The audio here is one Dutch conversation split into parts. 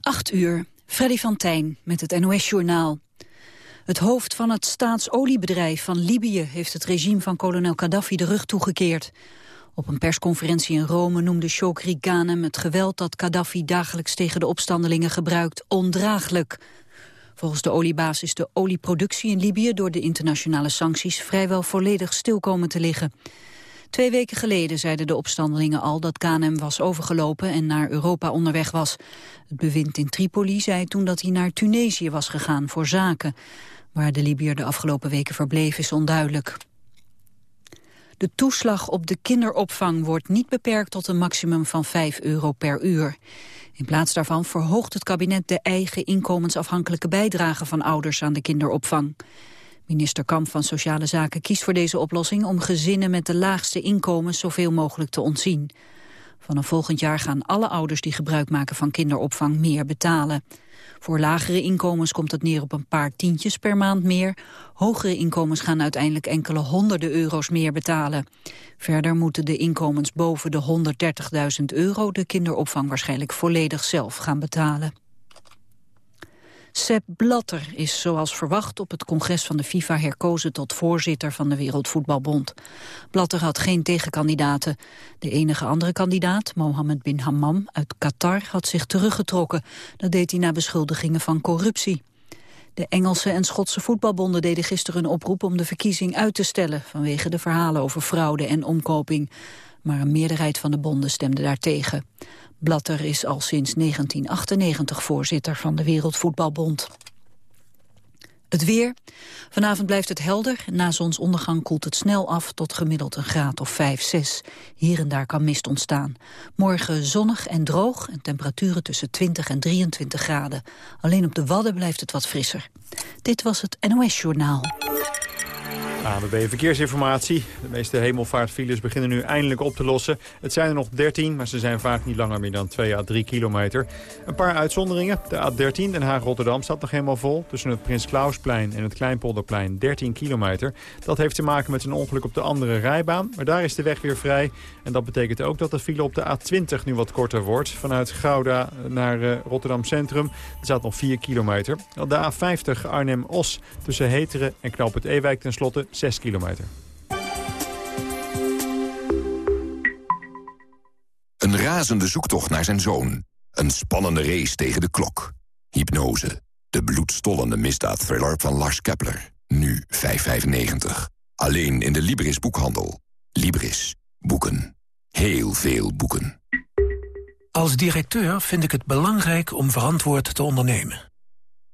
8 uur, Freddy van Tijn met het NOS-journaal. Het hoofd van het staatsoliebedrijf van Libië heeft het regime van kolonel Gaddafi de rug toegekeerd. Op een persconferentie in Rome noemde Shokri Ghanem het geweld dat Gaddafi dagelijks tegen de opstandelingen gebruikt ondraaglijk. Volgens de oliebaas is de olieproductie in Libië door de internationale sancties vrijwel volledig stil komen te liggen. Twee weken geleden zeiden de opstandelingen al dat Ghanem was overgelopen en naar Europa onderweg was. Het bewind in Tripoli zei toen dat hij naar Tunesië was gegaan voor zaken. Waar de Libiër de afgelopen weken verbleef is onduidelijk. De toeslag op de kinderopvang wordt niet beperkt tot een maximum van 5 euro per uur. In plaats daarvan verhoogt het kabinet de eigen inkomensafhankelijke bijdrage van ouders aan de kinderopvang. Minister Kamp van Sociale Zaken kiest voor deze oplossing om gezinnen met de laagste inkomens zoveel mogelijk te ontzien. Vanaf volgend jaar gaan alle ouders die gebruik maken van kinderopvang meer betalen. Voor lagere inkomens komt het neer op een paar tientjes per maand meer. Hogere inkomens gaan uiteindelijk enkele honderden euro's meer betalen. Verder moeten de inkomens boven de 130.000 euro de kinderopvang waarschijnlijk volledig zelf gaan betalen. Sepp Blatter is zoals verwacht op het congres van de FIFA herkozen tot voorzitter van de Wereldvoetbalbond. Blatter had geen tegenkandidaten. De enige andere kandidaat, Mohammed bin Hammam uit Qatar, had zich teruggetrokken. Dat deed hij na beschuldigingen van corruptie. De Engelse en Schotse voetbalbonden deden gisteren een oproep om de verkiezing uit te stellen vanwege de verhalen over fraude en omkoping. Maar een meerderheid van de bonden stemde daartegen. Blatter is al sinds 1998 voorzitter van de Wereldvoetbalbond. Het weer. Vanavond blijft het helder. Na zonsondergang koelt het snel af tot gemiddeld een graad of 5, 6. Hier en daar kan mist ontstaan. Morgen zonnig en droog en temperaturen tussen 20 en 23 graden. Alleen op de Wadden blijft het wat frisser. Dit was het NOS Journaal. ANWB Verkeersinformatie. De meeste hemelvaartfiles beginnen nu eindelijk op te lossen. Het zijn er nog 13, maar ze zijn vaak niet langer meer dan 2 à 3 kilometer. Een paar uitzonderingen. De A13 Den Haag-Rotterdam staat nog helemaal vol. Tussen het Prins Klausplein en het Kleinpolderplein 13 kilometer. Dat heeft te maken met een ongeluk op de andere rijbaan. Maar daar is de weg weer vrij. En dat betekent ook dat de file op de A20 nu wat korter wordt. Vanuit Gouda naar uh, Rotterdam Centrum. Er staat nog 4 kilometer. De A50 Arnhem-Os tussen Heteren en Knoop het Ewijk tenslotte 6 kilometer. Een razende zoektocht naar zijn zoon. Een spannende race tegen de klok. Hypnose. De bloedstollende misdaadthriller van Lars Kepler. Nu 5,95. Alleen in de Libris boekhandel. Libris. Boeken. Heel veel boeken. Als directeur vind ik het belangrijk om verantwoord te ondernemen.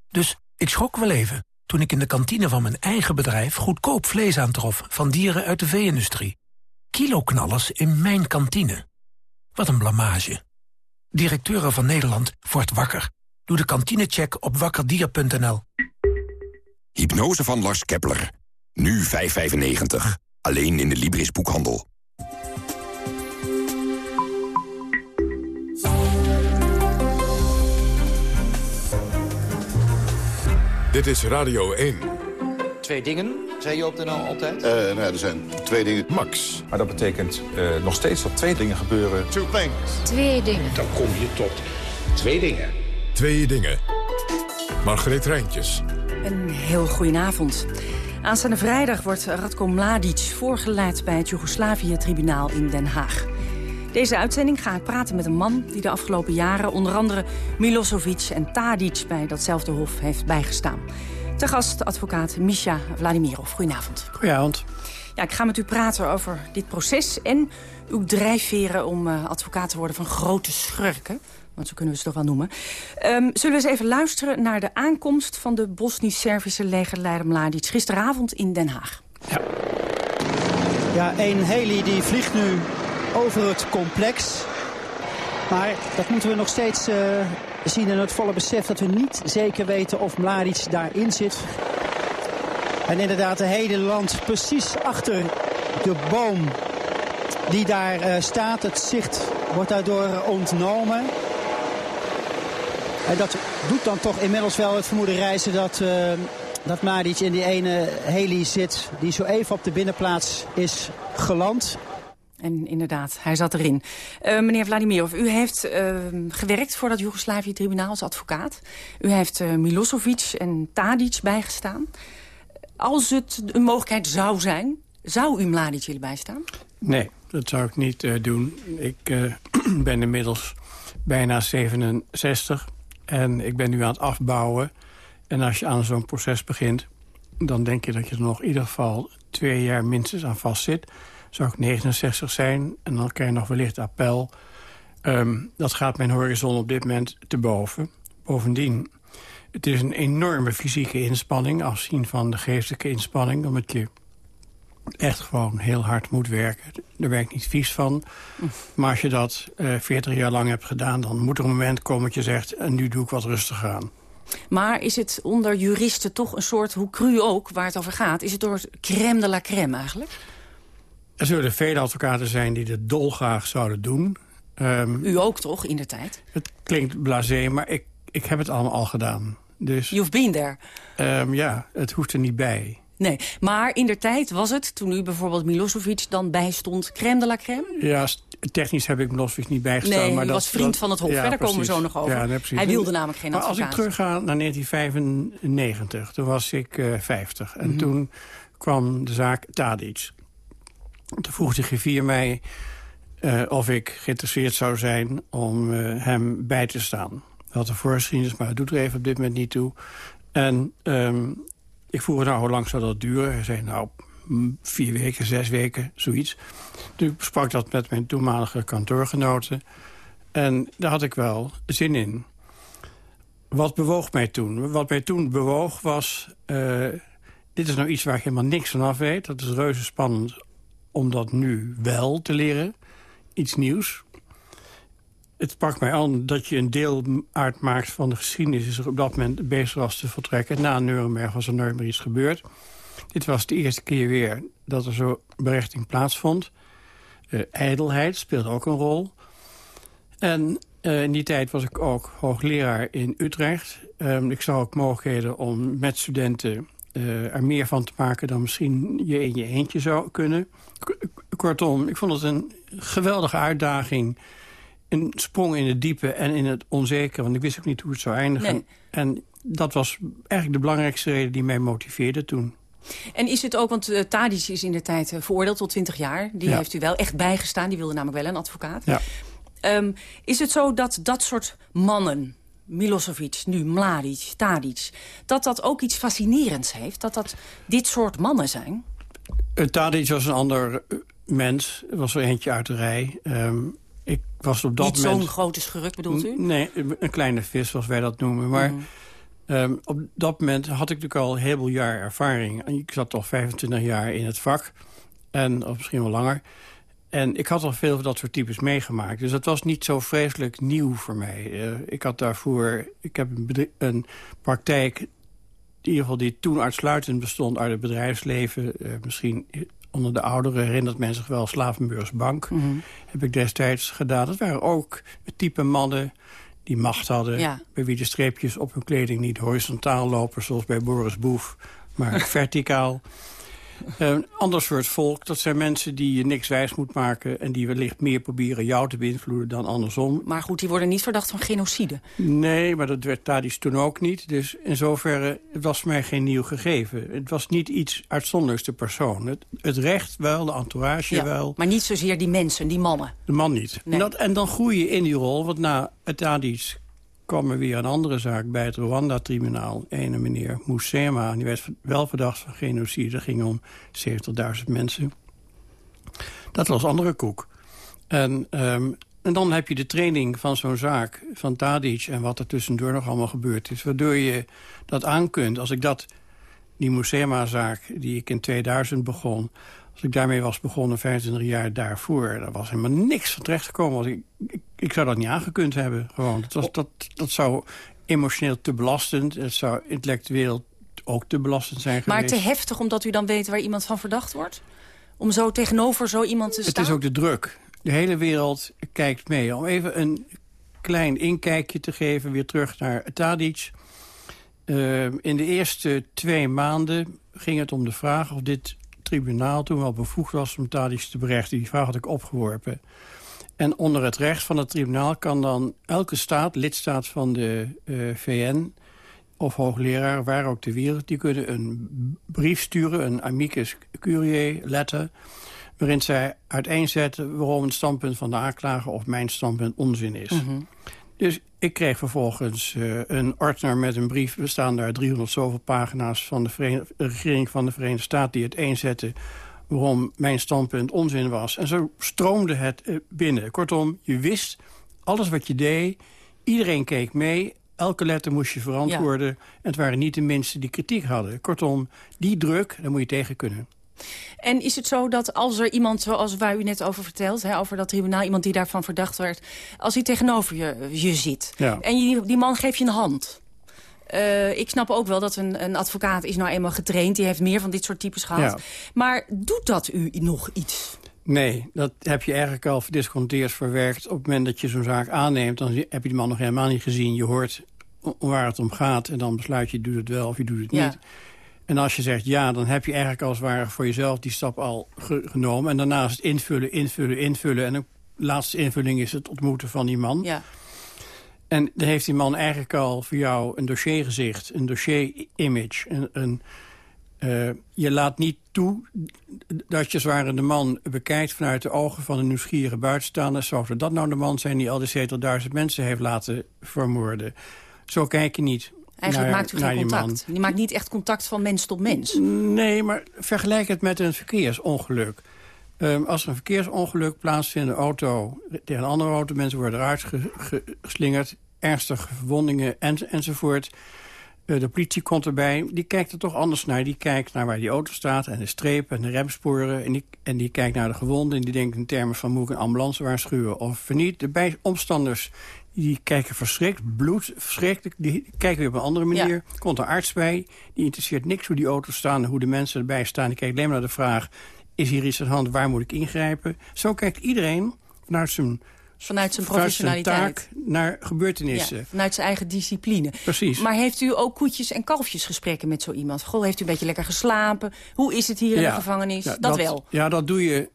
Dus ik schrok wel even toen ik in de kantine van mijn eigen bedrijf goedkoop vlees aantrof van dieren uit de vee-industrie. Kiloknallers in mijn kantine. Wat een blamage. Directeuren van Nederland wordt wakker. Doe de kantinecheck op wakkerdier.nl. Hypnose van Lars Kepler. Nu 5,95. Alleen in de Libris boekhandel. Dit is Radio 1. Twee dingen, zei je op de nou altijd? Uh, nou, er zijn twee dingen. Max. Maar dat betekent uh, nog steeds dat twee dingen gebeuren. Two things. Twee dingen. Dan kom je tot twee dingen. Twee dingen. Margreet Rijntjes. Een heel goedenavond. Aanstaande vrijdag wordt Radko Mladic voorgeleid bij het Joegoslavië-tribunaal in Den Haag. Deze uitzending ga ik praten met een man die de afgelopen jaren... onder andere Milosevic en Tadic bij datzelfde hof heeft bijgestaan. Te gast advocaat Misha Vladimirov. Goedenavond. Goedenavond. Ja, ik ga met u praten over dit proces en uw drijfveren om uh, advocaat te worden van grote schurken. Want zo kunnen we ze toch wel noemen. Um, zullen we eens even luisteren naar de aankomst van de Bosnisch-Servische legerleider Mladic gisteravond in Den Haag. Ja. Ja, een heli die vliegt nu over het complex. Maar dat moeten we nog steeds uh, zien in het volle besef dat we niet zeker weten of Mladic daarin zit. En inderdaad, de hele land precies achter de boom die daar uh, staat. Het zicht wordt daardoor ontnomen. En dat doet dan toch inmiddels wel het vermoeden reizen dat, uh, dat Mladic in die ene heli zit... die zo even op de binnenplaats is geland. En inderdaad, hij zat erin. Uh, meneer Vladimirov, u heeft uh, gewerkt voor dat Joegoslavië-tribunaal als advocaat. U heeft uh, Milosevic en Tadic bijgestaan. Als het een mogelijkheid zou zijn, zou u Mladic willen bijstaan? Nee, dat zou ik niet doen. Ik ben inmiddels bijna 67 en ik ben nu aan het afbouwen. En als je aan zo'n proces begint, dan denk je dat je er nog in ieder geval twee jaar minstens aan vast zit zou ik 69 zijn en dan krijg je nog wellicht appel. Um, dat gaat mijn horizon op dit moment te boven. Bovendien, het is een enorme fysieke inspanning... afzien van de geestelijke inspanning... omdat je echt gewoon heel hard moet werken. Daar ben ik niet vies van. Maar als je dat uh, eh, 40 jaar lang hebt gedaan... dan moet er een moment komen dat je zegt... en nu doe ik wat rustig aan. Maar is het onder juristen toch een soort, hoe cru ook, waar het over gaat... is het door crème de la crème eigenlijk? Er zullen vele advocaten zijn die dit dolgraag zouden doen. Um, U ook toch, in de tijd? Het klinkt blasé, maar ik, ik heb het allemaal al gedaan. Dus, You've been there. Um, ja, het hoeft er niet bij. Nee, maar in de tijd was het, toen u bijvoorbeeld Milosevic dan bijstond, crème de la crème? Ja, technisch heb ik Milosevic niet bijgestaan. Nee, maar dat was vriend van het Hof, ja, daar komen we zo nog over. Ja, nee, Hij wilde namelijk geen maar advocaat. Als ik terugga naar 1995, toen was ik uh, eh, 50. En mm -hmm. toen kwam de zaak Tadic. Toen vroeg de griffier mij uh, of ik geïnteresseerd zou zijn om uh, hem bij te staan. Dat had een maar het doet er even op dit moment niet toe. En um, ik vroeg nou, hoe lang zou dat duren? Hij zei, nou, vier weken, zes weken, zoiets. Toen sprak dat met mijn toenmalige kantoorgenoten. En daar had ik wel zin in. Wat bewoog mij toen? Wat mij toen bewoog was... Uh, dit is nou iets waar ik helemaal niks van af weet. Dat is reuze spannend om dat nu wel te leren. Iets nieuws. Het sprak mij aan dat je een deel uitmaakt van de geschiedenis... is er op dat moment bezig was te vertrekken. Na Nuremberg was er nooit meer iets gebeurd. Dit was de eerste keer weer dat er zo berechting plaatsvond. Uh, ijdelheid speelde ook een rol. En uh, in die tijd was ik ook hoogleraar in Utrecht. Um, ik zag ook mogelijkheden om met studenten uh, er meer van te maken... dan misschien je in je eentje zou kunnen. Kortom, ik vond het een geweldige uitdaging. Een sprong in het diepe en in het onzekere. Want ik wist ook niet hoe het zou eindigen. En dat was eigenlijk de belangrijkste reden die mij motiveerde toen. En is het ook, want uh, Tadic is in de tijd uh, veroordeeld tot 20 jaar. Die heeft u wel echt bijgestaan. Die wilde namelijk wel een advocaat. Ja. Um, is het zo dat dat soort mannen, Milosevic, nu Mladic, Tadic... dat dat ook iets fascinerends heeft? Dat dat dit soort mannen zijn? Uh, Tadic was een ander mens. was er eentje uit de rij. Um, ik was op dat Niet moment... zo'n grote schurk bedoelt u? Nee, een kleine vis, zoals wij dat noemen. Maar mm. um, op dat moment had ik natuurlijk al een heleboel jaar ervaring. Ik zat al 25 jaar in het vak. En, of misschien wel langer. En ik had al veel van dat soort types meegemaakt. Dus dat was niet zo vreselijk nieuw voor mij. Uh, ik had daarvoor... Ik heb een, een praktijk in ieder geval die toen uitsluitend bestond uit het bedrijfsleven. Uh, misschien onder de ouderen herinnert men zich wel Slavenburgsbank. Mm -hmm. Heb ik destijds gedaan. Dat waren ook het type mannen die macht hadden. Ja. Bij wie de streepjes op hun kleding niet horizontaal lopen... zoals bij Boris Boef, maar verticaal. Een ander soort volk, dat zijn mensen die je niks wijs moet maken... en die wellicht meer proberen jou te beïnvloeden dan andersom. Maar goed, die worden niet verdacht van genocide. Nee, maar dat werd Tadis toen ook niet. Dus in zoverre, het was voor mij geen nieuw gegeven. Het was niet iets uitzonderlijks de persoon. Het, het recht wel, de entourage ja, wel. Maar niet zozeer die mensen, die mannen. De man niet. Nee. En, dat, en dan groei je in die rol, want na het Tadis kwam er weer een andere zaak bij het Rwanda-tribunaal. Ene meneer Moussema, die werd wel verdacht van genocide. Dat ging om 70.000 mensen. Dat was andere koek. En, um, en dan heb je de training van zo'n zaak, van Tadic... en wat er tussendoor nog allemaal gebeurd is. Waardoor je dat aan kunt. Als ik dat, die Moussema-zaak, die ik in 2000 begon... Als ik daarmee was begonnen 25 jaar daarvoor... daar was helemaal niks van terecht gekomen. Ik, ik, ik, zou dat niet aangekund hebben. Gewoon. Dat, was, dat, dat zou emotioneel te belastend. Het zou intellectueel ook te belastend zijn geweest. Maar te heftig omdat u dan weet waar iemand van verdacht wordt? Om zo tegenover zo iemand te staan? Het is ook de druk. De hele wereld kijkt mee. Om even een klein inkijkje te geven, weer terug naar Tadic. Uh, in de eerste twee maanden ging het om de vraag of dit tribunaal toen wel bevoegd was om Tadic te berechten. Die vraag had ik opgeworpen. En onder het recht van het tribunaal kan dan elke staat, lidstaat van de uh, VN of hoogleraar, waar ook ter wereld... die kunnen een brief sturen, een amicus curiae letter... waarin zij uiteenzetten waarom het standpunt van de aanklager... of mijn standpunt onzin is. Mhm. Dus ik kreeg vervolgens uh, een ordner met een brief... we staan daar 300 zoveel pagina's van de, de, regering van de Verenigde Staten... die het eenzette waarom mijn standpunt onzin was. En zo stroomde het uh, binnen. Kortom, je wist alles wat je deed. Iedereen keek mee elke letter moest je verantwoorden. En het waren niet de mensen die kritiek hadden. Kortom, die druk, daar moet je tegen kunnen. En is het zo dat als er iemand, zoals waar u net over vertelt... Hè, over dat tribunaal, iemand die daarvan verdacht werd... als hij tegenover je, je zit ja. en je, die man geeft je een hand... Uh, ik snap ook wel dat een, een, advocaat is nou eenmaal getraind. Die heeft meer van dit soort types gehad. Ja. Maar doet dat u nog iets? Nee, dat heb je eigenlijk al verdisconteerd verwerkt. Op het moment dat je zo'n zaak aanneemt... dan heb je die man nog helemaal niet gezien. Je hoort waar het om gaat en dan besluit je... doet het wel of je doet het Ja. niet. En als je zegt ja, dan heb je eigenlijk als het ware voor jezelf die stap al ge- genomen. En daarna is het invullen, invullen, invullen. En de laatste invulling is het ontmoeten van die man. Ja. En dan heeft die man eigenlijk al voor jou een dossiergezicht, een dossier-image. Een, een, eh, je laat niet toe dat je zware de man bekijkt vanuit de ogen van een nieuwsgierige buitenstaander. Zou dat nou de man zijn die al de 70.000 mensen heeft laten vermoorden? Zo kijk je niet Eigenlijk naar, maakt u geen die contact. Je maakt niet echt contact van mens tot mens. Nee, maar vergelijk het met een verkeersongeluk. Ehm, als er een verkeersongeluk plaatsvindt, een auto tegen een andere auto... mensen worden eruit ge- ge- geslingerd, ernstige verwondingen en, enzovoort... Eh, de politie komt erbij, die kijkt er toch anders naar. Die kijkt naar waar die auto staat en de strepen en de remsporen. En die, en die kijkt naar de gewonden en die denkt in termen van... moet ik een ambulance waarschuwen of niet. De bijomstanders die kijken verschrikt, bloed, verschrikkelijk. Die kijken weer op een andere manier. Ja. Komt een arts bij, die interesseert niks hoe die auto's staan... en hoe de mensen erbij staan. Die kijkt alleen maar naar de vraag, is hier iets aan de hand, waar moet ik ingrijpen? Zo kijkt iedereen vanuit zijn, Vanuit zijn vanuit zijn professionaliteit. taak naar gebeurtenissen. Ja, vanuit zijn eigen discipline. Precies. Maar heeft u ook koetjes- en kalfjesgesprekken met zo iemand? Goh, heeft u een beetje lekker geslapen? Hoe is het hier in de gevangenis? Ja, dat, wel. Ja, dat doe je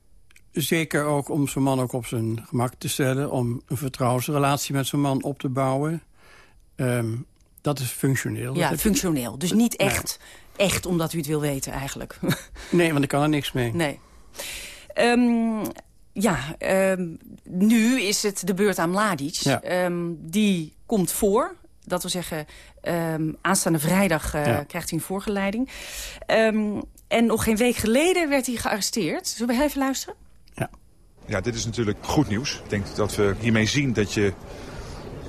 zeker ook om zo'n man ook op zijn gemak te stellen... om een vertrouwensrelatie met zo'n man op te bouwen. Ehm, dat is functioneel. Ja, functioneel. Dus niet echt, echt omdat u het wil weten eigenlijk. Nee, want ik kan er niks mee. nee. Ehm, ja, ehm, nu is het de beurt aan Mladic. Ja. Ehm, die komt voor. Dat wil zeggen, ehm, aanstaande vrijdag eh, Ja. krijgt hij een voorgeleiding. Ehm, en nog geen week geleden werd hij gearresteerd. Zullen we even luisteren? Ja, dit is natuurlijk goed nieuws. Ik denk dat we hiermee zien dat je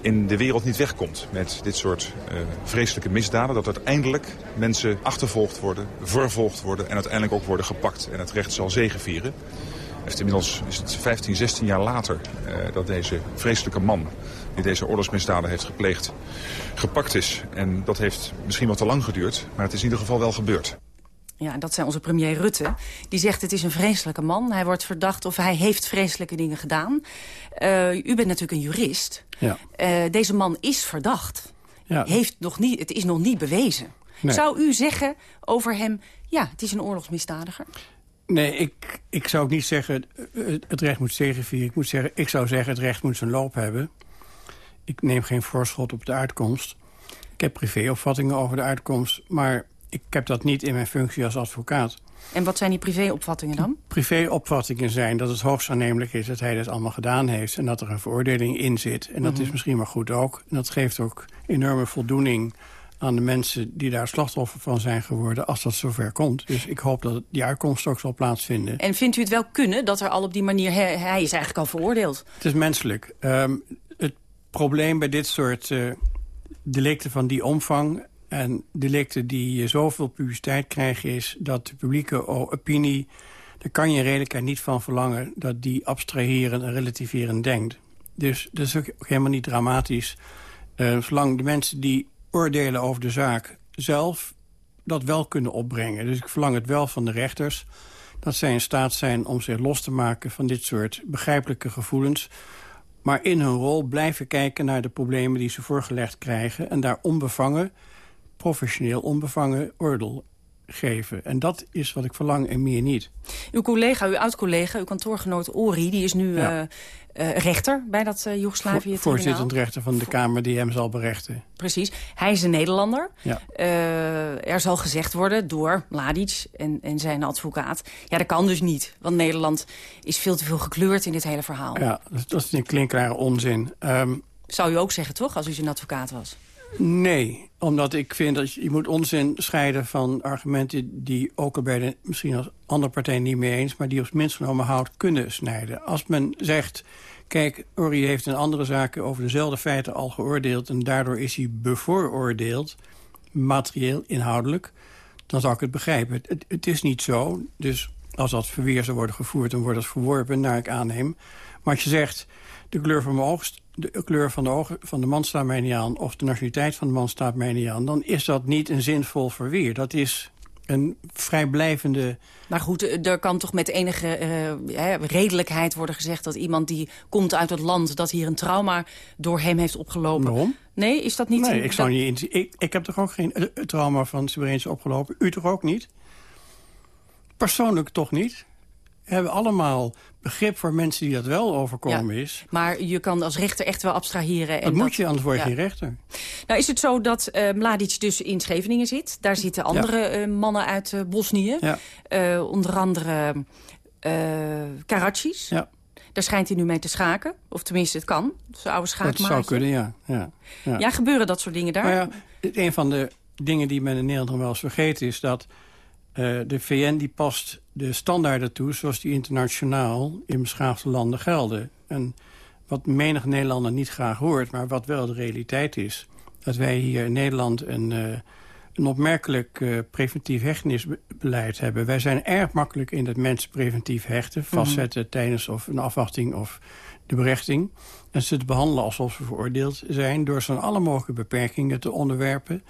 in de wereld niet wegkomt met dit soort eh, vreselijke misdaden. Dat uiteindelijk mensen achtervolgd worden, vervolgd worden en uiteindelijk ook worden gepakt. En het recht zal zegevieren. Heeft inmiddels is het 15, 16 jaar later eh, dat deze vreselijke man die deze oorlogsmisdaden heeft gepleegd gepakt is. En dat heeft misschien wat te lang geduurd, maar het is in ieder geval wel gebeurd. Ja, en dat zijn onze premier Rutte. Die zegt het is een vreselijke man. Hij wordt verdacht of hij heeft vreselijke dingen gedaan. Eh, u bent natuurlijk een jurist. Ja. Eh, deze man is verdacht. Ja. Heeft nog niet, het is nog niet bewezen. Nee. Zou u zeggen over hem... ja, het is een oorlogsmisdadiger? Nee, ik, ik zou ook niet zeggen eh, het- het recht moet zegevieren. Ik, moet zeggen, ik zou zeggen het recht moet zijn loop hebben. Ik neem geen voorschot op de uitkomst. Ik heb privéopvattingen over de uitkomst. Maar ik heb dat niet in mijn functie als advocaat. En wat zijn die privéopvattingen dan? Privéopvattingen zijn dat het hoogst aannemelijk is dat hij dit allemaal gedaan heeft... en dat er een veroordeling in zit. En dat Mhm. is misschien maar goed ook. En dat geeft ook enorme voldoening aan de mensen die daar slachtoffer van zijn geworden... als dat zover komt. Dus ik hoop dat die uitkomst ook zal plaatsvinden. En vindt u het wel kunnen dat er al op die manier... hij, hij is eigenlijk al veroordeeld. Het is menselijk. Ehm, het probleem bij dit soort eh, delicten van die omvang... en delicten die zoveel publiciteit krijgen... is dat de publieke opinie... daar kan je redelijkheid niet van verlangen... dat die abstraheren en relativeren denkt. Dus dat is ook helemaal niet dramatisch. Eh, zolang de mensen die oordelen over de zaak zelf... dat wel kunnen opbrengen. Dus ik verlang het wel van de rechters dat zij in staat zijn om zich los te maken van dit soort begrijpelijke gevoelens. Maar in hun rol blijven kijken naar de problemen die ze voorgelegd krijgen... en daar onbevangen, professioneel onbevangen oordeel geven. En dat is wat ik verlang en meer niet. Uw collega, uw oud-collega, uw kantoorgenoot Ori... die is nu ja. uh, rechter bij dat uh, Joegoslavië Voor, Voorzittend rechter van de Kamer die hem zal berechten. Precies. Hij is een Nederlander. Ja. er zal gezegd worden door Mladic en, en zijn advocaat... ja, dat kan dus niet, want Nederland is veel te veel gekleurd in dit hele verhaal. Ja, dat is een klinkklare onzin. Um, Zou u ook zeggen, toch, als u zijn advocaat was? Nee, omdat ik vind dat je, moet onzin scheiden van argumenten... die ook al bij de, misschien als andere partijen niet mee eens... maar die op minst genomen hout kunnen snijden. Als men zegt, kijk, Uri heeft in andere zaken... over dezelfde feiten al geoordeeld... en daardoor is hij bevooroordeeld, materieel, inhoudelijk... dan zou ik het begrijpen. Het, het, het is niet zo, dus als dat verweer zou worden gevoerd... dan wordt het verworpen, naar ik aanneem. Maar als je zegt, de kleur van mijn oogst de kleur van de ogen van de man staat mij niet aan... of de nationaliteit van de man staat mij niet aan... dan is dat niet een zinvol verweer. Dat is een vrijblijvende... Maar goed, er kan toch met enige uh, redelijkheid worden gezegd... dat iemand die komt uit het land... dat hier een trauma door hem heeft opgelopen. Waarom? Nee, is dat niet... Nee, ik, zou niet ik, ik heb toch ook geen uh, trauma van Srebrenica opgelopen? U toch ook niet? Persoonlijk toch niet? Hebben allemaal begrip voor mensen die dat wel overkomen ja, is. Maar je kan als rechter echt wel abstraheren. En dat, dat moet je, anders word je ja. geen rechter. Nou is het zo dat uh, Mladic dus in Scheveningen zit. Daar zitten andere ja. uh, mannen uit uh, Bosnië. onder andere Karadzic. Ja. Daar schijnt hij nu mee te schaken. Of tenminste, het kan. Zijn oude schaakmaatje. Dat zou kunnen, ja. Ja, ja. gebeuren dat soort dingen daar? Nou ja, een van de dingen die men in Nederland wel eens vergeten is... dat uh, de VN die past de standaarden toe zoals die internationaal in beschaafde landen gelden. En wat menig Nederlander niet graag hoort, maar wat wel de realiteit is... dat wij hier in Nederland een, uh, een opmerkelijk uh, preventief hechtenisbeleid hebben. Wij zijn erg makkelijk in het mensen preventief hechten... vastzetten mm -hmm. tijdens of een afwachting of de berechting. En ze te behandelen alsof ze veroordeeld zijn... door ze aan alle mogelijke beperkingen te onderwerpen...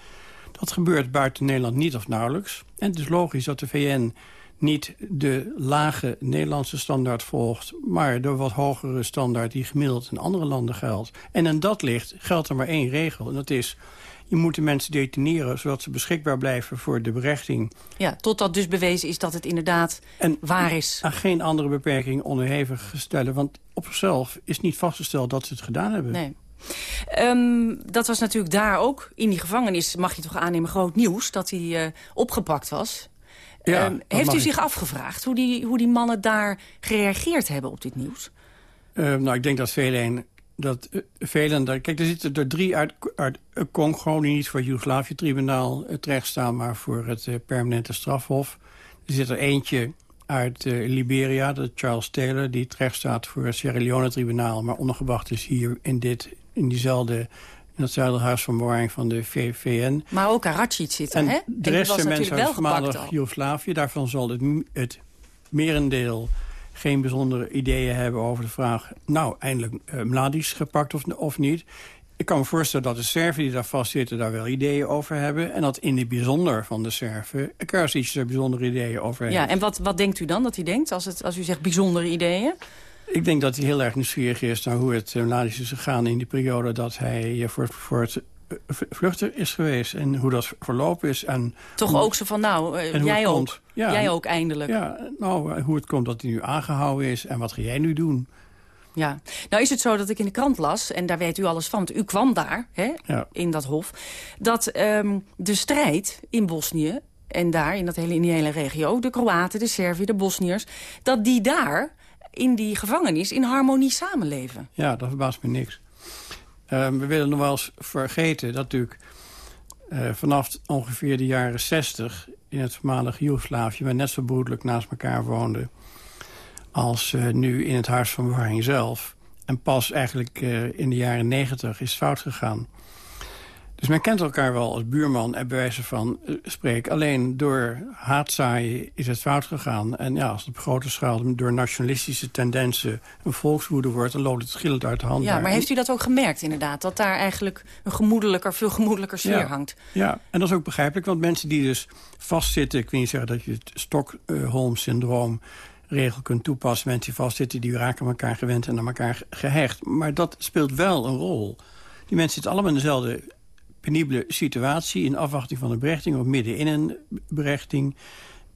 Dat gebeurt buiten Nederland niet of nauwelijks. En het is logisch dat de VN niet de lage Nederlandse standaard volgt... maar de wat hogere standaard die gemiddeld in andere landen geldt. En in dat licht geldt er maar één regel. En dat is, je moet de mensen deteneren... zodat ze beschikbaar blijven voor de berechting. Ja, totdat dus bewezen is dat het inderdaad en waar is. aan geen andere beperking onderhevig stellen. Want op zichzelf is niet vastgesteld dat ze het gedaan hebben. Nee. Um, dat was natuurlijk daar ook, in die gevangenis, mag je toch aannemen, groot nieuws... dat hij uh, opgepakt was. Ja, um, heeft u zich afgevraagd hoe die, hoe die mannen daar gereageerd hebben op dit nieuws? Uh, nou, ik denk dat velen... Dat, uh, velen daar, kijk, er zitten er drie uit, uit Congo... die niet voor het Joegoslavië-tribunaal terecht staan... maar voor het permanente strafhof. Er zit er eentje uit uh, Liberia, de Charles Taylor... die terecht staat voor het Sierra Leone-tribunaal... maar ondergebracht is hier in, dit, in diezelfde... in hetzelfde huis van bewaring van de VN. Maar ook Karadzic zit er, en hè? de rest zijn mensen uit voormalig Joegoslavië. Daarvan zal het, het merendeel geen bijzondere ideeën hebben over de vraag... nou, eindelijk uh, Mladic gepakt of, of niet. Ik kan me voorstellen dat de Serven die daar vastzitten... daar wel ideeën over hebben. En dat in het bijzonder van de Serven... Karadzic er bijzondere ideeën over heeft. Ja, en wat, wat denkt u dan dat hij denkt als, het, als u zegt bijzondere ideeën? Ik denk dat hij heel erg nieuwsgierig is naar hoe het Mladic is gegaan... in die periode dat hij voor, voor het vluchten is geweest. En hoe dat verlopen is. En Toch hoe, ook zo van, nou, uh, jij ook. Ja, jij ook eindelijk. Ja, nou, hoe het komt dat hij nu aangehouden is. En wat ga jij nu doen? Ja, nou is het zo dat ik in de krant las, en daar weet u alles van, want u kwam daar, hè, ja. in dat hof, dat um, de strijd in Bosnië, en daar in, dat hele, in die hele regio, de Kroaten, de Serviërs, de Bosniërs, dat die daar in die gevangenis in harmonie samenleven. Ja, dat verbaast me niks. Um, we willen nog wel eens vergeten dat natuurlijk uh, vanaf ongeveer de jaren 60 in het voormalige Joegoslavië, waar net zo broedelijk naast elkaar woonden, als uh, nu in het huis van bewaring zelf. En pas eigenlijk uh, in de jaren negentig is het fout gegaan. Dus men kent elkaar wel als buurman en bij wijze van uh, spreken. Alleen door haatzaaien is het fout gegaan. En ja, als het op grote schaal door nationalistische tendensen een volkswoede wordt... dan loopt het schillend uit de hand. Ja, maar heeft u dat ook gemerkt inderdaad? Dat daar eigenlijk een gemoedelijker, veel gemoedelijker sfeer ja. hangt? Ja, en dat is ook begrijpelijk. Want mensen die dus vastzitten... ik wil niet zeggen dat je het Stockholm-syndroom regel kunt toepassen. Mensen die vastzitten, die raken elkaar gewend en aan elkaar gehecht. Maar dat speelt wel een rol. Die mensen zitten allemaal in dezelfde penibele situatie... in afwachting van een berechting of midden in een berechting.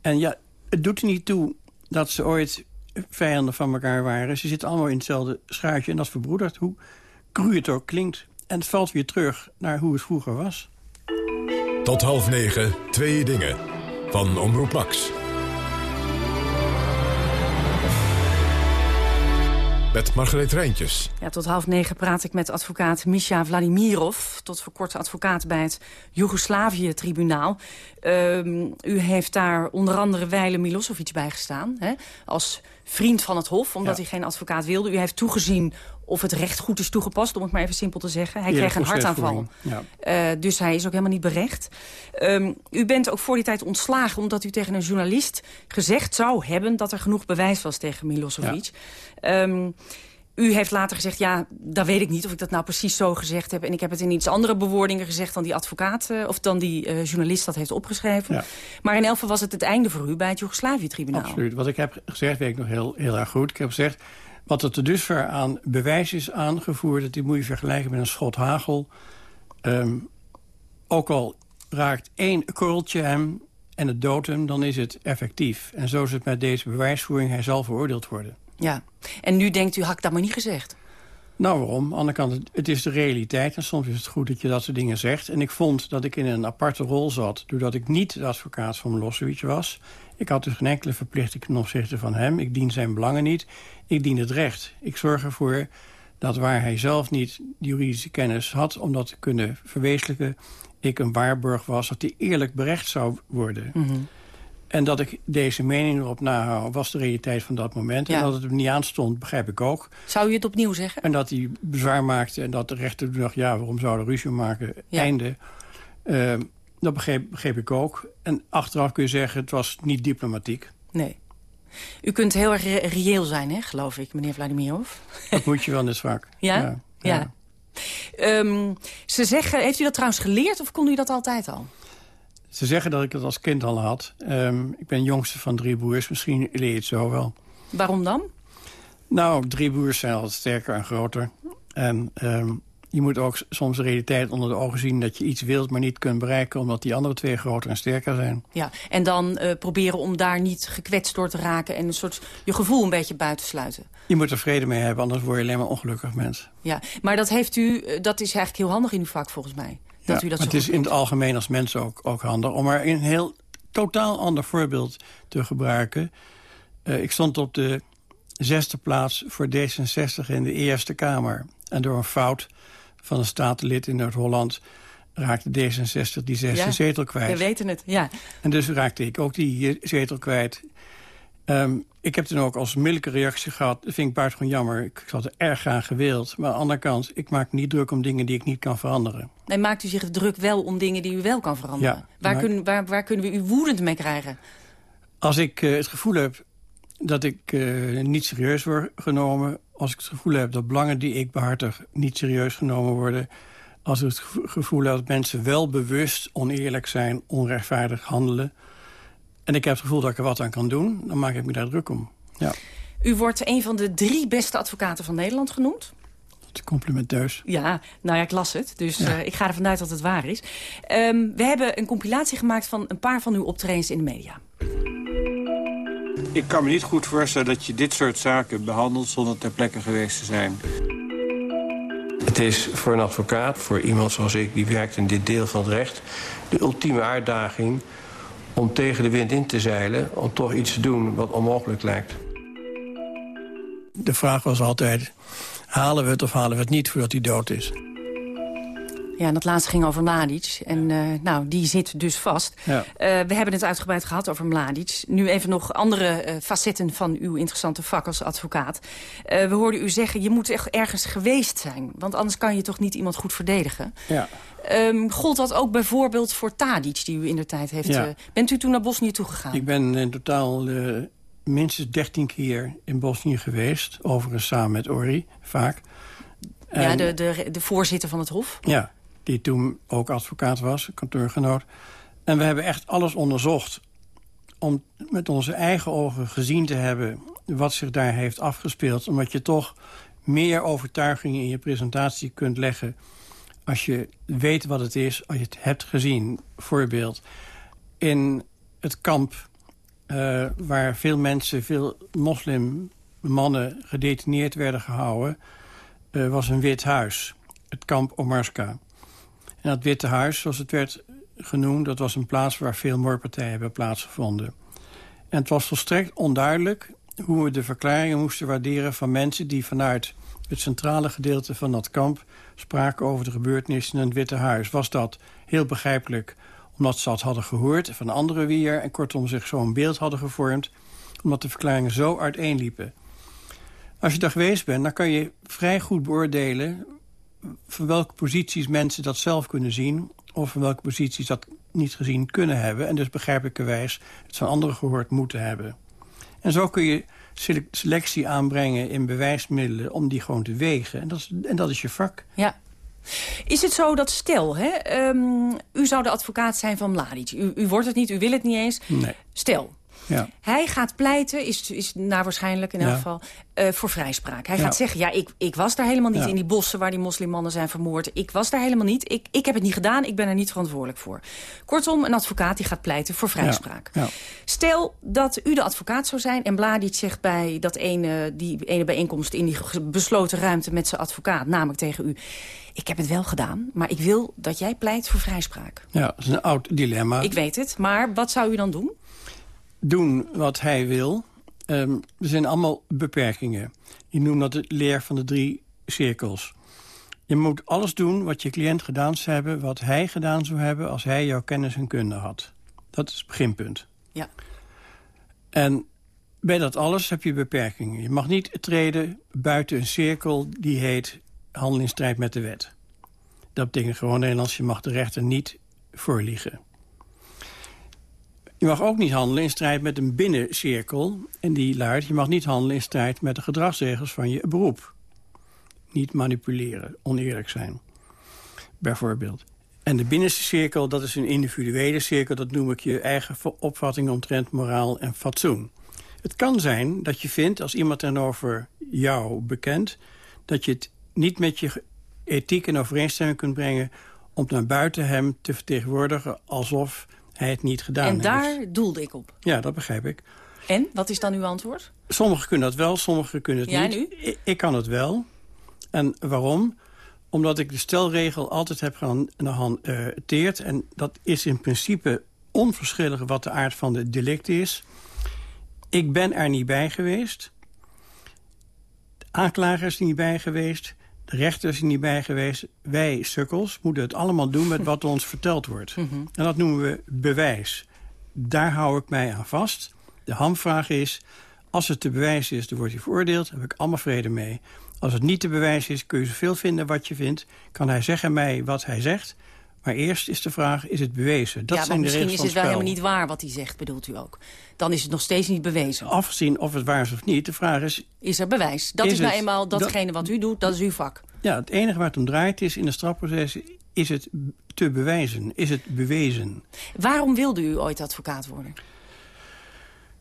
En ja, het doet er niet toe dat ze ooit vijanden van elkaar waren. Ze zitten allemaal in hetzelfde schuitje en dat verbroedert. Hoe cru het ook klinkt. En het valt weer terug naar hoe het vroeger was. Tot half negen, twee dingen. Van Omroep Max. Met Margreet Rijntjes. Ja, tot half negen praat ik met advocaat Misha Vladimirov. Tot voor kort advocaat bij het Joegoslavië-tribunaal. Um, u heeft daar onder andere Weile Milosevic bijgestaan. Hè, als vriend van het Hof, omdat hij geen advocaat wilde. U heeft toegezien of het recht goed is toegepast, om het maar even simpel te zeggen. Hij kreeg een hartaanval. Ja. Uh, dus hij is ook helemaal niet berecht. Um, u bent ook voor die tijd ontslagen omdat u tegen een journalist gezegd zou hebben... dat er genoeg bewijs was tegen Milosevic. Ja. Um, u heeft later gezegd, ja, dat weet ik niet of ik dat nou precies zo gezegd heb. En ik heb het in iets andere bewoordingen gezegd dan die advocaat... Uh, of dan die uh, journalist dat heeft opgeschreven. Ja. Maar in elk geval was het het einde voor u bij het Joegoslavië-tribunaal. Absoluut. Wat ik heb gezegd weet ik nog heel, heel erg goed. Ik heb gezegd, wat er tot dusver aan bewijs is aangevoerd... dat die moet je vergelijken met een schot hagel. Um, ook al raakt één korreltje hem en het doodt hem, dan is het effectief. En zo is het met deze bewijsvoering. Hij zal veroordeeld worden. Ja, en nu denkt u, had ik dat maar niet gezegd? Nou, waarom? Aan de andere kant, het is de realiteit. En soms is het goed dat je dat soort dingen zegt. En ik vond dat ik in een aparte rol zat... doordat ik niet de advocaat van Milosevic was. Ik had dus geen enkele verplichting ten opzichte van hem. Ik dien zijn belangen niet. Ik dien het recht. Ik zorg ervoor dat waar hij zelf niet de juridische kennis had... om dat te kunnen verwezenlijken, ik een waarborg was... dat hij eerlijk berecht zou worden. Mm -hmm. En dat ik deze mening erop nahoud, was de realiteit van dat moment. Ja. En dat het hem niet aanstond, begrijp ik ook. Zou je het opnieuw zeggen? En dat hij bezwaar maakte en dat de rechter dacht... ja, waarom zouden ruzie maken? Ja. Einde. Uh, dat begreep, begreep ik ook. En achteraf kun je zeggen, het was niet diplomatiek. Nee. U kunt heel erg re reëel zijn, hè, geloof ik, meneer Vladimirov. Dat moet je wel in dit vak. Ja? Ja. ja. ja. Um, ze zeggen, heeft u dat trouwens geleerd of kon u dat altijd al? Ze zeggen dat ik dat als kind al had. Um, ik ben jongste van drie broers. Misschien leer je het zo wel. Waarom dan? Nou, drie broers zijn altijd sterker en groter. En um, je moet ook soms de realiteit onder de ogen zien... dat je iets wilt, maar niet kunt bereiken... omdat die andere twee groter en sterker zijn. Ja, en dan uh, proberen om daar niet gekwetst door te raken... en een soort je gevoel een beetje buiten sluiten. Je moet er vrede mee hebben, anders word je alleen maar ongelukkig mens. Ja, maar dat, heeft u, dat is eigenlijk heel handig in uw vak volgens mij. Dat ja, u dat het is in het algemeen als mens ook, ook handig. Om maar een heel totaal ander voorbeeld te gebruiken. Uh, ik stond op de zesde plaats voor D66 in de Eerste Kamer. En door een fout van een statenlid in Noord-Holland raakte D66 die zesde ja, zetel kwijt. We weten het, ja. En dus raakte ik ook die zetel kwijt. Um, ik heb toen ook als milke reactie gehad. Dat vind ik buitengewoon jammer. Ik had het erg graag gewild. Maar aan de andere kant, ik maak me niet druk om dingen die ik niet kan veranderen. Nee, maakt u zich druk wel om dingen die u wel kan veranderen? Ja, waar, maar... kunnen, waar, waar kunnen we u woedend mee krijgen? Als ik uh, het gevoel heb dat ik uh, niet serieus word genomen... als ik het gevoel heb dat belangen die ik behartig niet serieus genomen worden... als ik het gevoel heb dat mensen wel bewust oneerlijk zijn, onrechtvaardig handelen en ik heb het gevoel dat ik er wat aan kan doen, dan maak ik me daar druk om. Ja. U wordt een van de drie beste advocaten van Nederland genoemd. Dat is complimenteus. Ja, nou ja, ik las het. Dus ja. uh, ik ga ervan uit dat het waar is. Um, we hebben een compilatie gemaakt van een paar van uw optredens in de media. Ik kan me niet goed voorstellen dat je dit soort zaken behandelt... zonder ter plekke geweest te zijn. Het is voor een advocaat, voor iemand zoals ik... die werkt in dit deel van het recht... de ultieme uitdaging om tegen de wind in te zeilen... om toch iets te doen wat onmogelijk lijkt. De vraag was altijd, halen we het of halen we het niet voordat hij dood is? Ja, en dat laatste ging over Mladic. En uh, nou, die zit dus vast. Ja. Uh, we hebben het uitgebreid gehad over Mladic. Nu even nog andere uh, facetten van uw interessante vak als advocaat. we hoorden u zeggen, je moet echt ergens geweest zijn. Want anders kan je toch niet iemand goed verdedigen. Ja. Um, gold dat ook bijvoorbeeld voor Tadic, die u in de tijd heeft... Ja. bent u toen naar Bosnië toegegaan? Ik ben in totaal minstens 13 keer in Bosnië geweest. Overigens samen met Ori, vaak. En, ja, de, de, de voorzitter van het Hof? Ja, die toen ook advocaat was, kantoorgenoot. En we hebben echt alles onderzocht om met onze eigen ogen gezien te hebben... wat zich daar heeft afgespeeld. Omdat je toch meer overtuiging in je presentatie kunt leggen... als je weet wat het is, als je het hebt gezien. Voorbeeld, in het kamp uh, waar veel mensen, veel moslimmannen gedetineerd werden gehouden... Uh, was een wit huis, het kamp Omarska. En dat witte huis, zoals het werd genoemd... dat was een plaats waar veel moordpartijen hebben plaatsgevonden. En het was volstrekt onduidelijk hoe we de verklaringen moesten waarderen... van mensen die vanuit het centrale gedeelte van dat kamp... spraken over de gebeurtenissen in het Witte Huis. Was dat heel begrijpelijk omdat ze dat hadden gehoord van anderen weer... en kortom zich zo'n beeld hadden gevormd... omdat de verklaringen zo uiteenliepen. Als je daar geweest bent, dan kan je vrij goed beoordelen... van welke posities mensen dat zelf kunnen zien... of van welke posities dat niet gezien kunnen hebben... en dus begrijpelijkerwijs het van anderen gehoord moeten hebben. En zo kun je selectie aanbrengen in bewijsmiddelen... om die gewoon te wegen. En dat is, en dat is je vak. Ja. Is het zo dat stel, hè, um, u zou de advocaat zijn van Mladic. U, u wordt het niet, u wil het niet eens. Nee. Stel, ja. Hij gaat pleiten, is, is naar waarschijnlijk in elk geval, uh, voor vrijspraak. Hij gaat zeggen, ja, ik, ik was daar helemaal niet in die bossen waar die moslimmannen zijn vermoord. Ik was daar helemaal niet. Ik, ik heb het niet gedaan, ik ben er niet verantwoordelijk voor. Kortom, een advocaat die gaat pleiten voor vrijspraak. Stel dat u de advocaat zou zijn en Bladic zegt bij dat ene, die ene bijeenkomst in die besloten ruimte met zijn advocaat, namelijk tegen u ik heb het wel gedaan, maar ik wil dat jij pleit voor vrijspraak. Ja, dat is een oud dilemma. Ik weet het, maar wat zou u dan doen? Doen wat hij wil. Um, er zijn allemaal beperkingen. Je noemt dat het leer van de drie cirkels. Je moet alles doen wat je cliënt gedaan zou hebben... wat hij gedaan zou hebben als hij jouw kennis en kunde had. Dat is het beginpunt. Ja. En bij dat alles heb je beperkingen. Je mag niet treden buiten een cirkel die heet handel in strijd met de wet. Dat betekent gewoon Nederlands, je mag de rechter niet voorliegen. Je mag ook niet handelen in strijd met een binnencirkel. En die luidt, je mag niet handelen in strijd met de gedragsregels van je beroep. Niet manipuleren, oneerlijk zijn. Bijvoorbeeld. En de binnenste cirkel, dat is een individuele cirkel. Dat noem ik je eigen opvatting omtrent moraal en fatsoen. Het kan zijn dat je vindt, als iemand tegenover jou bekend... dat je het niet met je ethiek in overeenstemming kunt brengen... om naar buiten hem te vertegenwoordigen alsof hij het niet gedaan heeft. En daar doelde ik op? Ja, dat begrijp ik. En? Wat is dan uw antwoord? Sommigen kunnen dat wel, sommigen kunnen het ja, niet. Nu? Ik, ik, kan het wel. En waarom? Omdat ik de stelregel altijd heb gehanteerd. En dat is in principe onverschillig wat de aard van de delict is. Ik ben er niet bij geweest. De aanklager is er niet bij geweest. De rechter is er niet bij geweest. Wij, sukkels, moeten het allemaal doen met wat ons verteld wordt. Mhm. En dat noemen we bewijs. Daar hou ik mij aan vast. De hamvraag is, als het te bewijzen is, dan wordt hij veroordeeld. Daar heb ik allemaal vrede mee. Als het niet te bewijzen is, kun je zoveel vinden wat je vindt. Kan hij zeggen mij wat hij zegt. Maar eerst is de vraag, is het bewezen? Dat ja, zijn misschien is het wel helemaal niet waar wat hij zegt, bedoelt u ook. Dan is het nog steeds niet bewezen. Afgezien of het waar is of niet, de vraag is... Is er bewijs? Dat is, nou eenmaal datgene wat u doet, dat is uw vak. Ja, het enige waar het om draait is in het strafproces... is het te bewijzen, is het bewezen. Waarom wilde u ooit advocaat worden?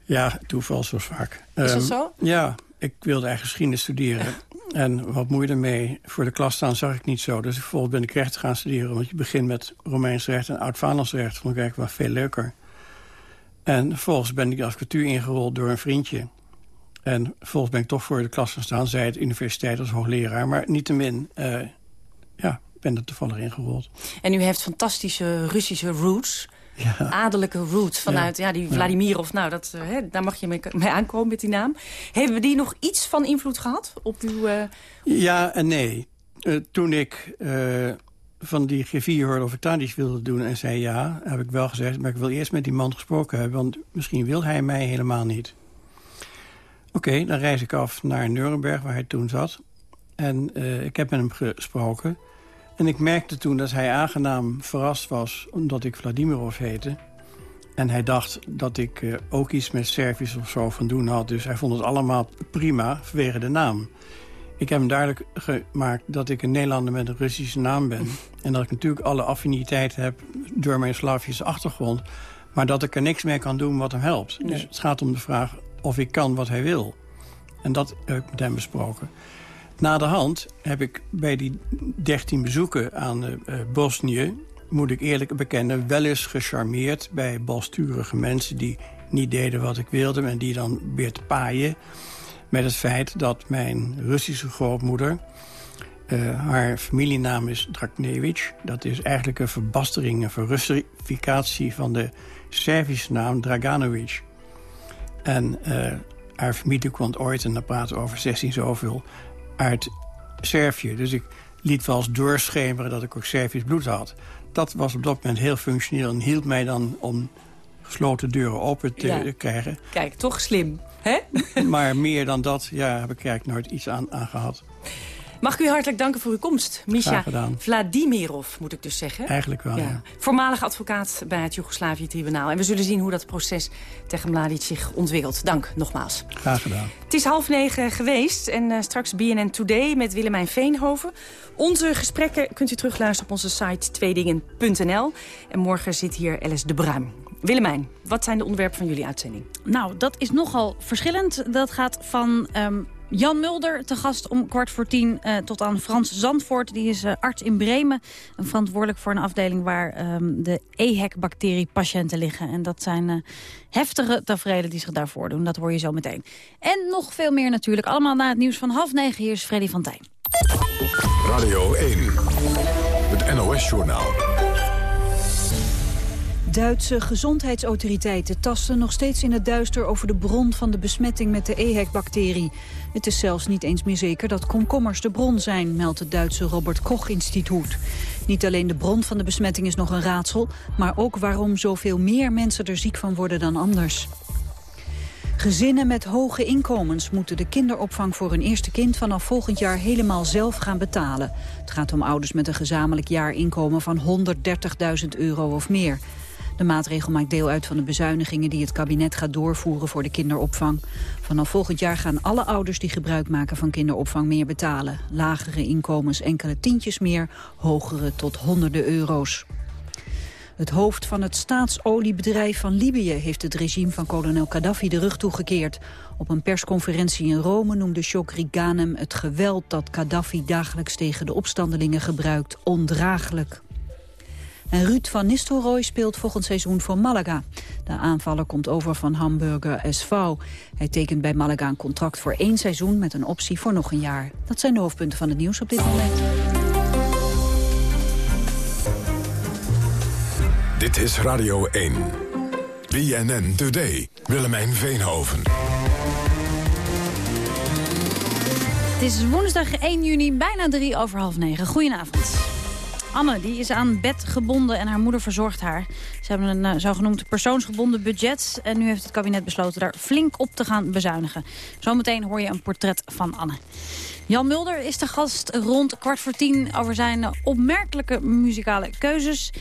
Ja, toeval zoals vaak. Is dat um, zo? Ja, ik wilde eigenlijk geschiedenis studeren. En wat moeite mee voor de klas staan zag ik niet zo. Dus vervolgens ben ik recht gaan studeren. Want je begint met Romeins recht en oud recht. Vond ik eigenlijk wel veel leuker. En vervolgens ben ik de advocatuur ingerold door een vriendje. En vervolgens ben ik toch voor de klas gaan staan. Zij het universiteit als hoogleraar. Maar niettemin, uh, ja, ben er toevallig ingerold. En u heeft fantastische Russische roots ja. adellijke roots vanuit ja. die Vladimirov. Nou, dat, uh, daar mag je mee, mee, aankomen met die naam. Hebben die nog iets van invloed gehad op uw... Uh... Ja en nee. Uh, toen ik van die griffier hoorde of ik daar iets wilde doen en zei ja, heb ik wel gezegd... maar ik wil eerst met die man gesproken hebben, want misschien wil hij mij helemaal niet. Oké, okay, dan reis ik af naar Nuremberg, waar hij toen zat. En ik heb met hem gesproken... En ik merkte toen dat hij aangenaam verrast was omdat ik Vladimirov heette. En hij dacht dat ik uh, ook iets met Servisch of zo van doen had. Dus hij vond het allemaal prima vanwege de naam. Ik heb hem duidelijk gemaakt dat ik een Nederlander met een Russische naam ben. En dat ik natuurlijk alle affiniteit heb door mijn Slavische achtergrond. Maar dat ik er niks mee kan doen wat hem helpt. Dus het gaat om de vraag of ik kan wat hij wil. En dat heb ik met hem besproken. Na de hand heb ik bij die 13 bezoeken aan uh, Bosnië... moet ik eerlijk bekennen, wel eens gecharmeerd... bij balsturige mensen die niet deden wat ik wilde... en die dan weer te paaien met het feit dat mijn Russische grootmoeder... Uh, haar familienaam is Draknevich. Dat is eigenlijk een verbastering, een verrussificatie van de Servische naam Draganovic. En haar familie kwam ooit, en dan praten we over 16 zoveel, uit Servië. Dus ik liet wel eens doorschemeren dat ik ook Servisch bloed had. Dat was op dat moment heel functioneel en hielp mij dan om gesloten deuren open te krijgen. Kijk, toch slim, hè? maar meer dan dat ja, heb ik eigenlijk nooit iets aan, aan gehad. Mag ik u hartelijk danken voor uw komst. Misha Vladimirov, moet ik dus zeggen. Eigenlijk wel, ja. Voormalig advocaat bij het Joegoslavië-tribunaal. En we zullen zien hoe dat proces tegen Mladic zich ontwikkelt. Dank nogmaals. Graag gedaan. Het is half negen geweest en uh, straks BNN Today met Willemijn Veenhoven. Onze gesprekken kunt u terugluisteren op onze site tweedingen.nl. En morgen zit hier Alice de Bruin. Willemijn, wat zijn de onderwerpen van jullie uitzending? Nou, dat is nogal verschillend. Dat gaat van um, Jan Mulder, te gast om kwart voor tien uh, tot aan Frans Zandvoort. Die is uh, arts in Bremen en verantwoordelijk voor een afdeling... waar um, de EHEC-bacterie patiënten liggen. En dat zijn uh, heftige tafereelen die zich daarvoor doen. Dat hoor je zo meteen. En nog veel meer natuurlijk. Allemaal na het nieuws van half negen. Hier is Freddy van Tijn. Radio 1, het NOS-journaal. Duitse gezondheidsautoriteiten tasten nog steeds in het duister over de bron van de besmetting met de EHEC-bacterie. Het is zelfs niet eens meer zeker dat komkommers de bron zijn, meldt het Duitse Robert Koch-instituut. Niet alleen de bron van de besmetting is nog een raadsel, maar ook waarom zoveel meer mensen er ziek van worden dan anders. Gezinnen met hoge inkomens moeten de kinderopvang voor hun eerste kind vanaf volgend jaar helemaal zelf gaan betalen. Het gaat om ouders met een gezamenlijk jaarinkomen van 130.000 euro of meer. De maatregel maakt deel uit van de bezuinigingen die het kabinet gaat doorvoeren voor de kinderopvang. Vanaf volgend jaar gaan alle ouders die gebruik maken van kinderopvang meer betalen. Lagere inkomens enkele tientjes meer, hogere tot honderden euro's. Het hoofd van het staatsoliebedrijf van Libië heeft het regime van kolonel Gaddafi de rug toegekeerd. Op een persconferentie in Rome noemde Chokri Ghanem het geweld dat Gaddafi dagelijks tegen de opstandelingen gebruikt ondraaglijk. En Ruud van Nistelrooy speelt volgend seizoen voor Malaga. De aanvaller komt over van Hamburger SV. Hij tekent bij Malaga een contract voor één seizoen met een optie voor nog een jaar. Dat zijn de hoofdpunten van het nieuws op dit moment. Dit is Radio 1. BNN Today. Willemijn Veenhoven. Het is woensdag 1 juni, bijna drie over half negen. Goedenavond. Anne die is aan bed gebonden en haar moeder verzorgt haar. Ze hebben een uh, zogenoemd persoonsgebonden budget... en nu heeft het kabinet besloten daar flink op te gaan bezuinigen. Zometeen hoor je een portret van Anne. Jan Mulder is de gast rond kwart voor tien... over zijn opmerkelijke muzikale keuzes...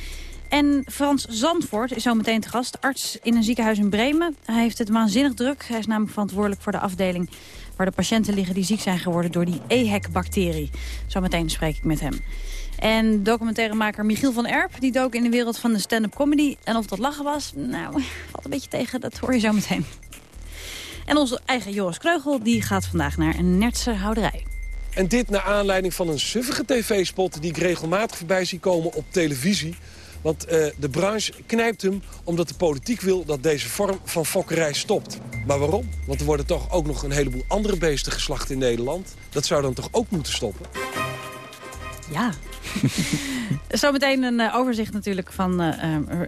En Frans Zandvoort is zo meteen te gast, arts in een ziekenhuis in Bremen. Hij heeft het waanzinnig druk. Hij is namelijk verantwoordelijk voor de afdeling waar de patiënten liggen die ziek zijn geworden door die EHEC-bacterie. Zometeen spreek ik met hem. En documentairemaker Michiel van Erp, die dook in de wereld van de stand-up comedy. En of dat lachen was, nou, valt een beetje tegen, dat hoor je zo meteen. En onze eigen Joris Kreugel, die gaat vandaag naar een Nertse houderij. En dit naar aanleiding van een suffige tv-spot die ik regelmatig voorbij zie komen op televisie. Want uh, de branche knijpt hem omdat de politiek wil dat deze vorm van fokkerij stopt. Maar waarom? Want er worden toch ook nog een heleboel andere beesten geslacht in Nederland. Dat zou dan toch ook moeten stoppen? Ja, Zometeen een uh, overzicht natuurlijk van... Uh,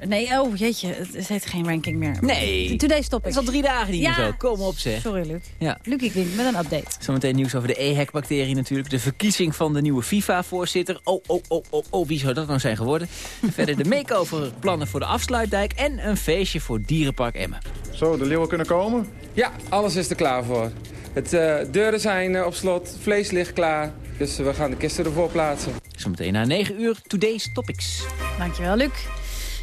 nee, oh jeetje, het heeft geen ranking meer. Nee. Today's topic. Het is al drie dagen niet ja. zo. Kom op zeg. Sorry Luc. Ja. Luc, ik denk met een update. Zometeen nieuws over de EHEC-bacterie natuurlijk. De verkiezing van de nieuwe FIFA-voorzitter. Oh, oh, oh, oh, oh, wie zou dat nou zijn geworden? Verder de make-over plannen voor de afsluitdijk. En een feestje voor Dierenpark Emmen. Zo, de leeuwen kunnen komen? Ja, alles is er klaar voor. Het uh, deuren zijn op slot, vlees ligt klaar. Dus we gaan de kisten ervoor plaatsen. Zometeen na 9 uur Today's Topics. Dankjewel, Luc.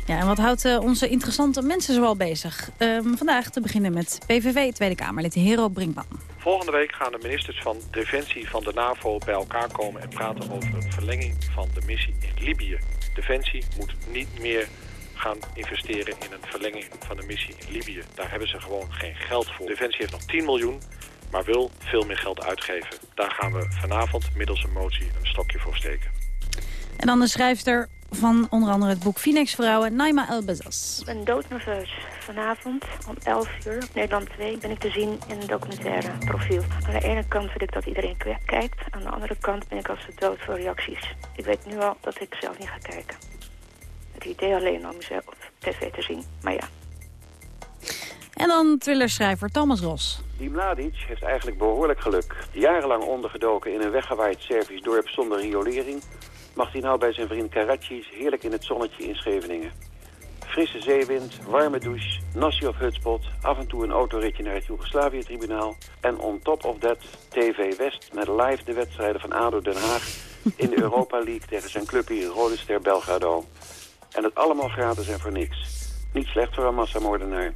Ja, en wat houdt uh, onze interessante mensen zoal bezig? Um, vandaag te beginnen met PVV Tweede Kamerlid Hero Brinkman. Volgende week gaan de ministers van Defensie van de NAVO bij elkaar komen... en praten over een verlenging van de missie in Libië. Defensie moet niet meer gaan investeren in een verlenging van de missie in Libië. Daar hebben ze gewoon geen geld voor. Defensie heeft nog 10 miljoen maar wil veel meer geld uitgeven. Daar gaan we vanavond middels een motie een stokje voor steken. En dan de schrijfster van onder andere het boek Phoenix Vrouwen, Naima Elbezas. Ik ben doodnerveus. Vanavond om 11 uur op Nederland 2 ben ik te zien in een documentaire profiel. Aan de ene kant wil ik dat iedereen kijkt. Aan de andere kant ben ik als de dood voor reacties. Ik weet nu al dat ik zelf niet ga kijken. Het idee alleen om mezelf op tv te zien, maar ja. En dan thrillerschrijver Thomas Ros. Die Mladic heeft eigenlijk behoorlijk geluk. Jarenlang ondergedoken in een weggewaaid Servisch dorp zonder riolering... mag hij nou bij zijn vriend Karadzic heerlijk in het zonnetje in Scheveningen. Frisse zeewind, warme douche, nasi of hutspot... af en toe een autoritje naar het Joegoslavië-tribunaal... en on top of that TV West met live de wedstrijden van ADO Den Haag... in de Europa League tegen zijn clubje Rode Ster Belgrado. En dat allemaal gratis en voor niks. Niet slecht voor een massamoordenaar.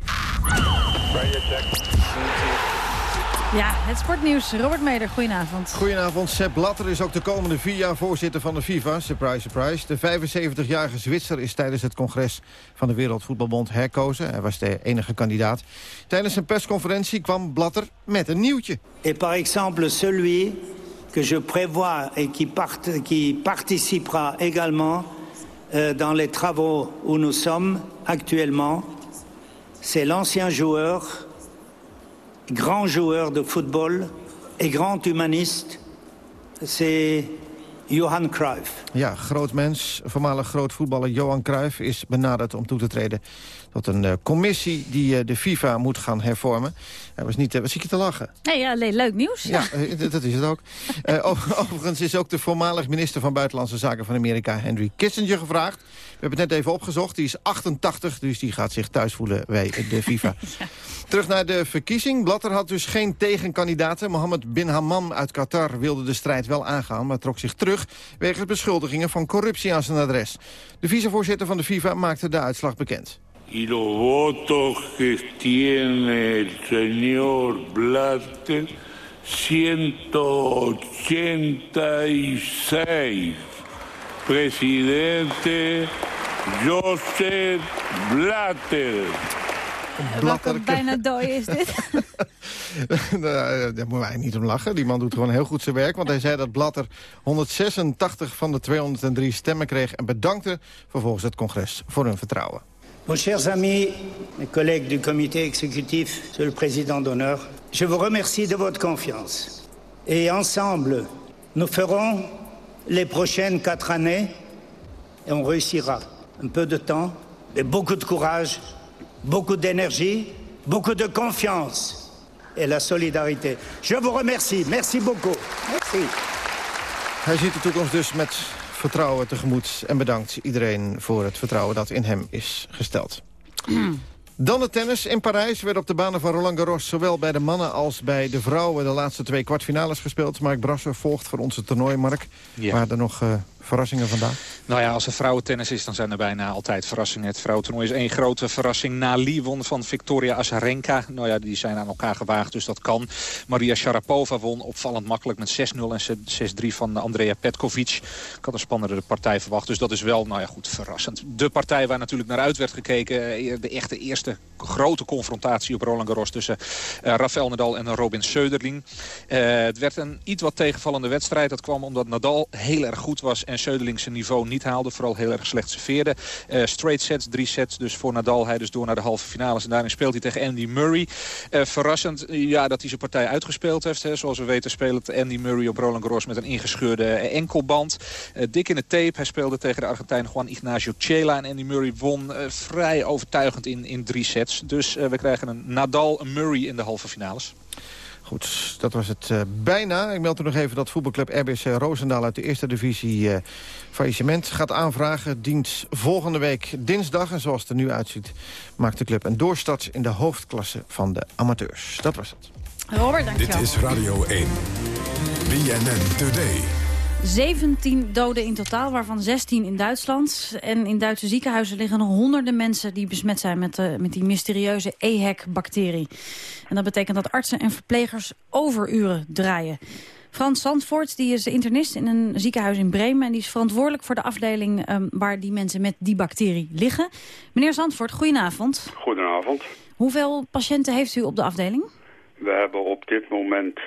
Ja, het sportnieuws. Robert Meder, goedenavond. Goedenavond. Sepp Blatter is ook de komende vier jaar voorzitter van de FIFA. Surprise, surprise. De 75-jarige Zwitser is tijdens het congres van de Wereldvoetbalbond herkozen. Hij was de enige kandidaat. Tijdens een persconferentie kwam Blatter met een nieuwtje. Et par exemple celui que je prévois et qui, part, qui participera également euh, dans les travaux où nous sommes actuellement, c'est l'ancien joueur grand joueur de football et grand humaniste, c'est Johan Cruijff. Ja, groot mens, voormalig groot voetballer Johan Cruijff is benaderd om toe te treden tot een uh, commissie die uh, de FIFA moet gaan hervormen. Hij was niet, uh, was je te lachen? Nee, ja, leuk nieuws. Ja, ja dat is het ook. overigens is ook de voormalig minister van Buitenlandse Zaken van Amerika, Henry Kissinger, gevraagd. We hebben het net even opgezocht. Die is 88, dus die gaat zich thuis voelen bij de FIFA. ja. Terug naar de verkiezing. Blatter had dus geen tegenkandidaten. Mohammed bin Hammam uit Qatar wilde de strijd wel aangaan... maar trok zich terug wegens beschuldigingen van corruptie aan zijn adres. De vicevoorzitter van de FIFA maakte de uitslag bekend. Y los votos que tiene el señor Blatter, 186. Presidente Joseph Blatter. Welke bijna dooi is dit? Daar moeten wij niet om lachen. Die man doet gewoon heel goed zijn werk. Want hij zei dat Blatter 186 van de 203 stemmen kreeg... en bedankte vervolgens het congres voor hun vertrouwen. Mes chers amis, mes collègues du comité exécutif, monsieur le président d'honneur, je vous remercie de votre confiance. Et ensemble, nous ferons les prochaines quatre années et on réussira. Un peu de temps, et beaucoup de courage, beaucoup d'énergie, beaucoup de confiance et la solidarité. Je vous remercie. Merci beaucoup. Merci. Vertrouwen tegemoet en bedankt iedereen voor het vertrouwen dat in hem is gesteld. Dan het tennis. In Parijs werd op de banen van Roland Garros... zowel bij de mannen als bij de vrouwen de laatste twee kwartfinales gespeeld. Mark Brasser volgt voor onze toernooi, Mark. Ja. Waren er nog uh, verrassingen vandaag? Nou ja, als er vrouwentennis is, dan zijn er bijna altijd verrassingen. Het vrouwentoernooi is één grote verrassing. Na won van Victoria Azarenka. Nou ja, die zijn aan elkaar gewaagd, dus dat kan. Maria Sharapova won opvallend makkelijk met 6-0 en 6-3 van Andrea Petkovic. Ik had een spannende partij verwacht, dus dat is wel, nou ja, goed, verrassend. De partij waar natuurlijk naar uit werd gekeken, de echte eerste grote confrontatie op Roland Garros tussen uh, Rafael Nadal en Robin Söderling. Uh, het werd een iets wat tegenvallende wedstrijd. Dat kwam omdat Nadal heel erg goed was Zijn niveau niet haalde. Vooral heel erg slecht serveerde. Uh, straight sets, drie sets dus voor Nadal. Hij dus door naar de halve finales en daarin speelt hij tegen Andy Murray. verrassend ja, dat hij zijn partij uitgespeeld heeft. Hè. Zoals we weten speelt Andy Murray op Roland Garros met een ingescheurde enkelband. dik in de tape. Hij speelde tegen de Argentijn Juan Ignacio Chela. En Andy Murray won vrij overtuigend in, in drie sets. Dus we krijgen een Nadal, een Murray in de halve finales. Goed, dat was het uh, bijna. Ik meld u nog even dat voetbalclub RBC Roosendaal uit de eerste divisie uh, faillissement gaat aanvragen. Dient volgende week dinsdag. En zoals het er nu uitziet maakt de club een doorstart in de hoofdklasse van de amateurs. Dat was het. Robert, dankjewel. Dit is Radio 1. BNN Today. 17 doden in totaal, waarvan 16 in Duitsland. En in Duitse ziekenhuizen liggen nog honderden mensen... die besmet zijn met, uh, met die mysterieuze EHEC-bacterie. En dat betekent dat artsen en verplegers overuren draaien. Frans Zandvoort die is internist in een ziekenhuis in Bremen... en die is verantwoordelijk voor de afdeling um, waar die mensen met die bacterie liggen. Meneer Zandvoort, goedenavond. Goedenavond. Hoeveel patiënten heeft u op de afdeling? We hebben op dit moment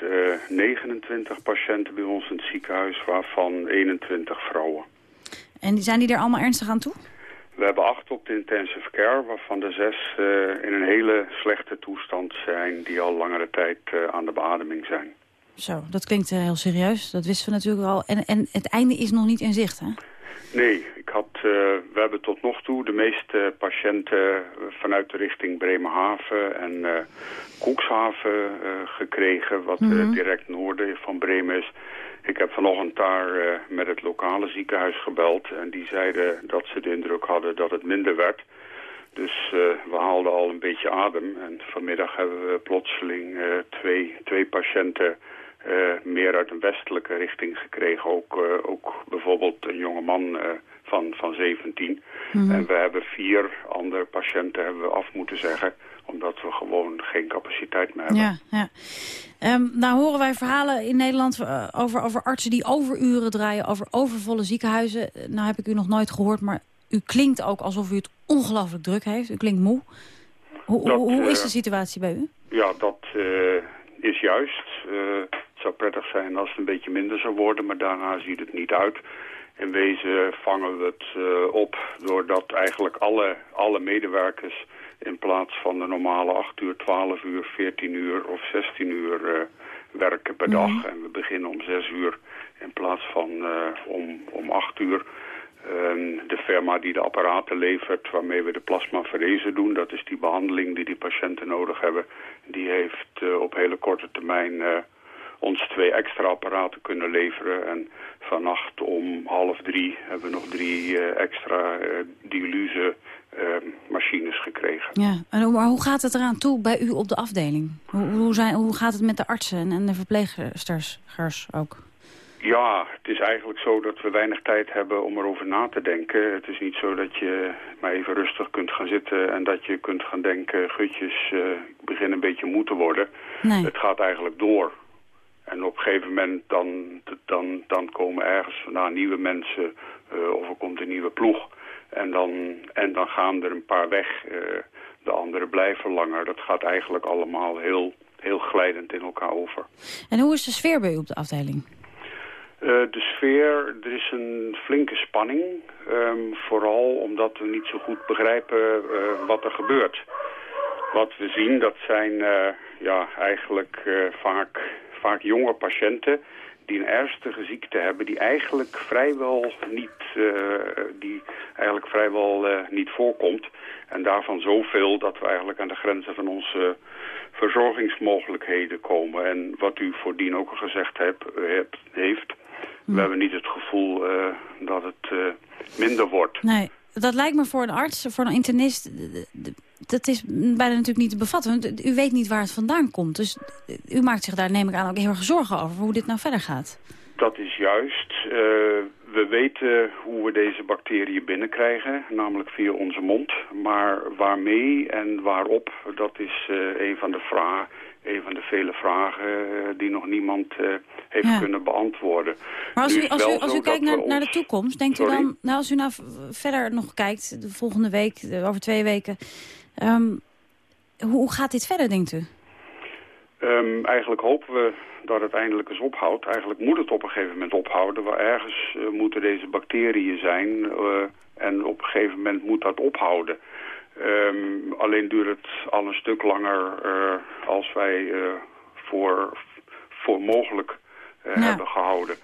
29 patiënten bij ons in het ziekenhuis, waarvan 21 vrouwen. En zijn die er allemaal ernstig aan toe? We hebben acht op de intensive care, waarvan de zes eh, in een hele slechte toestand zijn... die al langere tijd eh, aan de beademing zijn. Zo, dat klinkt eh, heel serieus. Dat wisten we natuurlijk al. En, en het einde is nog niet in zicht, hè? Nee, ik had, eh, we hebben tot nog toe de meeste patiënten eh, vanuit de richting Bremerhaven en eh Koekshaven gekregen, wat Mhm. direct noorden van Bremen is. Ik heb vanochtend daar met het lokale ziekenhuis gebeld en die zeiden dat ze de indruk hadden dat het minder werd. Dus we haalden al een beetje adem en vanmiddag hebben we plotseling twee, twee patiënten meer uit een westelijke richting gekregen. Ook, eh, ook bijvoorbeeld een jonge man eh, van, van 17. Mhm. En we hebben vier andere patiënten hebben we af moeten zeggen. Omdat we gewoon geen capaciteit meer hebben. Ja, ja. Ehm, nou horen wij verhalen in Nederland eh, over, over artsen die overuren draaien, over overvolle ziekenhuizen. Eh, Nou heb ik u nog nooit gehoord, maar u klinkt ook alsof u het ongelooflijk druk heeft. U klinkt moe. Hoe, Dat, hoe, hoe is eh, de situatie bij u? Ja, dat eh, is juist. Eh, het zou prettig zijn als het een beetje minder zou worden, maar daarna ziet het niet uit. In wezen vangen we het eh, op doordat eigenlijk alle, alle medewerkers in plaats van de normale 8 uur, 12 uur, 14 uur of 16 uur eh, werken per dag. En we beginnen om 6 uur in plaats van eh, om, om 8 uur. Ehm, de firma die de apparaten levert waarmee we de plasmaferese doen, dat is die behandeling die die patiënten nodig hebben, die heeft op hele korte termijn ons twee extra apparaten kunnen leveren. En vannacht om half drie hebben we nog drie eh, extra eh, dialyse eh, machines gekregen. Ja, en maar hoe gaat het eraan toe bij u op de afdeling? Hoe, hoe, zijn, hoe gaat het met de artsen en, de verpleegsters ook? Ja, het is eigenlijk zo dat we weinig tijd hebben om erover na te denken. Het is niet zo dat je maar even rustig kunt gaan zitten en dat je kunt gaan denken... gutjes, eh, ik begin een beetje moe te worden. Nee. Het gaat eigenlijk door. En op een gegeven moment dan, dan, dan komen ergens vandaan nieuwe mensen eh, of er komt een nieuwe ploeg. En dan, en dan gaan er een paar weg. eh, de anderen blijven langer. Dat gaat eigenlijk allemaal heel, heel glijdend in elkaar over. En hoe is de sfeer bij u op de afdeling? Eh, de sfeer, er is een flinke spanning. ehm, vooral omdat we niet zo goed begrijpen wat er gebeurt. Wat we zien, dat zijn ja, eigenlijk vaak, vaak jonge patiënten die een ernstige ziekte hebben die eigenlijk vrijwel niet, eh, die eigenlijk vrijwel eh, niet voorkomt. En daarvan zoveel dat we eigenlijk aan de grenzen van onze verzorgingsmogelijkheden komen. En wat u voordien ook al gezegd hebt, hebt heeft, we hebben niet het gevoel eh, dat het eh, minder wordt. Nee, dat lijkt me voor een arts, voor een internist... dat is bijna natuurlijk niet te bevatten. Want u weet niet waar het vandaan komt. Dus u maakt zich daar, neem ik aan, ook heel erg zorgen over... hoe dit nou verder gaat. Dat is juist. Eh, we weten hoe we deze bacteriën binnenkrijgen, namelijk via onze mond. Maar waarmee en waarop, dat is eh, een van de vragen, een van de vele vragen eh, die nog niemand heeft Ja. kunnen beantwoorden. Maar als u, als u, als u kijkt naar, naar de toekomst, denkt Sorry? u dan... Nou, als u nou verder nog kijkt, de volgende week, over twee weken... ehm, hoe, gaat dit verder, denkt u? Ehm, eigenlijk hopen we dat het eindelijk eens ophoudt. Eigenlijk moet het op een gegeven moment ophouden. Waar ergens eh, moeten deze bacteriën zijn eh, en op een gegeven moment moet dat ophouden. Ehm, alleen duurt het al een stuk langer eh, als wij voor, voor mogelijk hebben gehouden.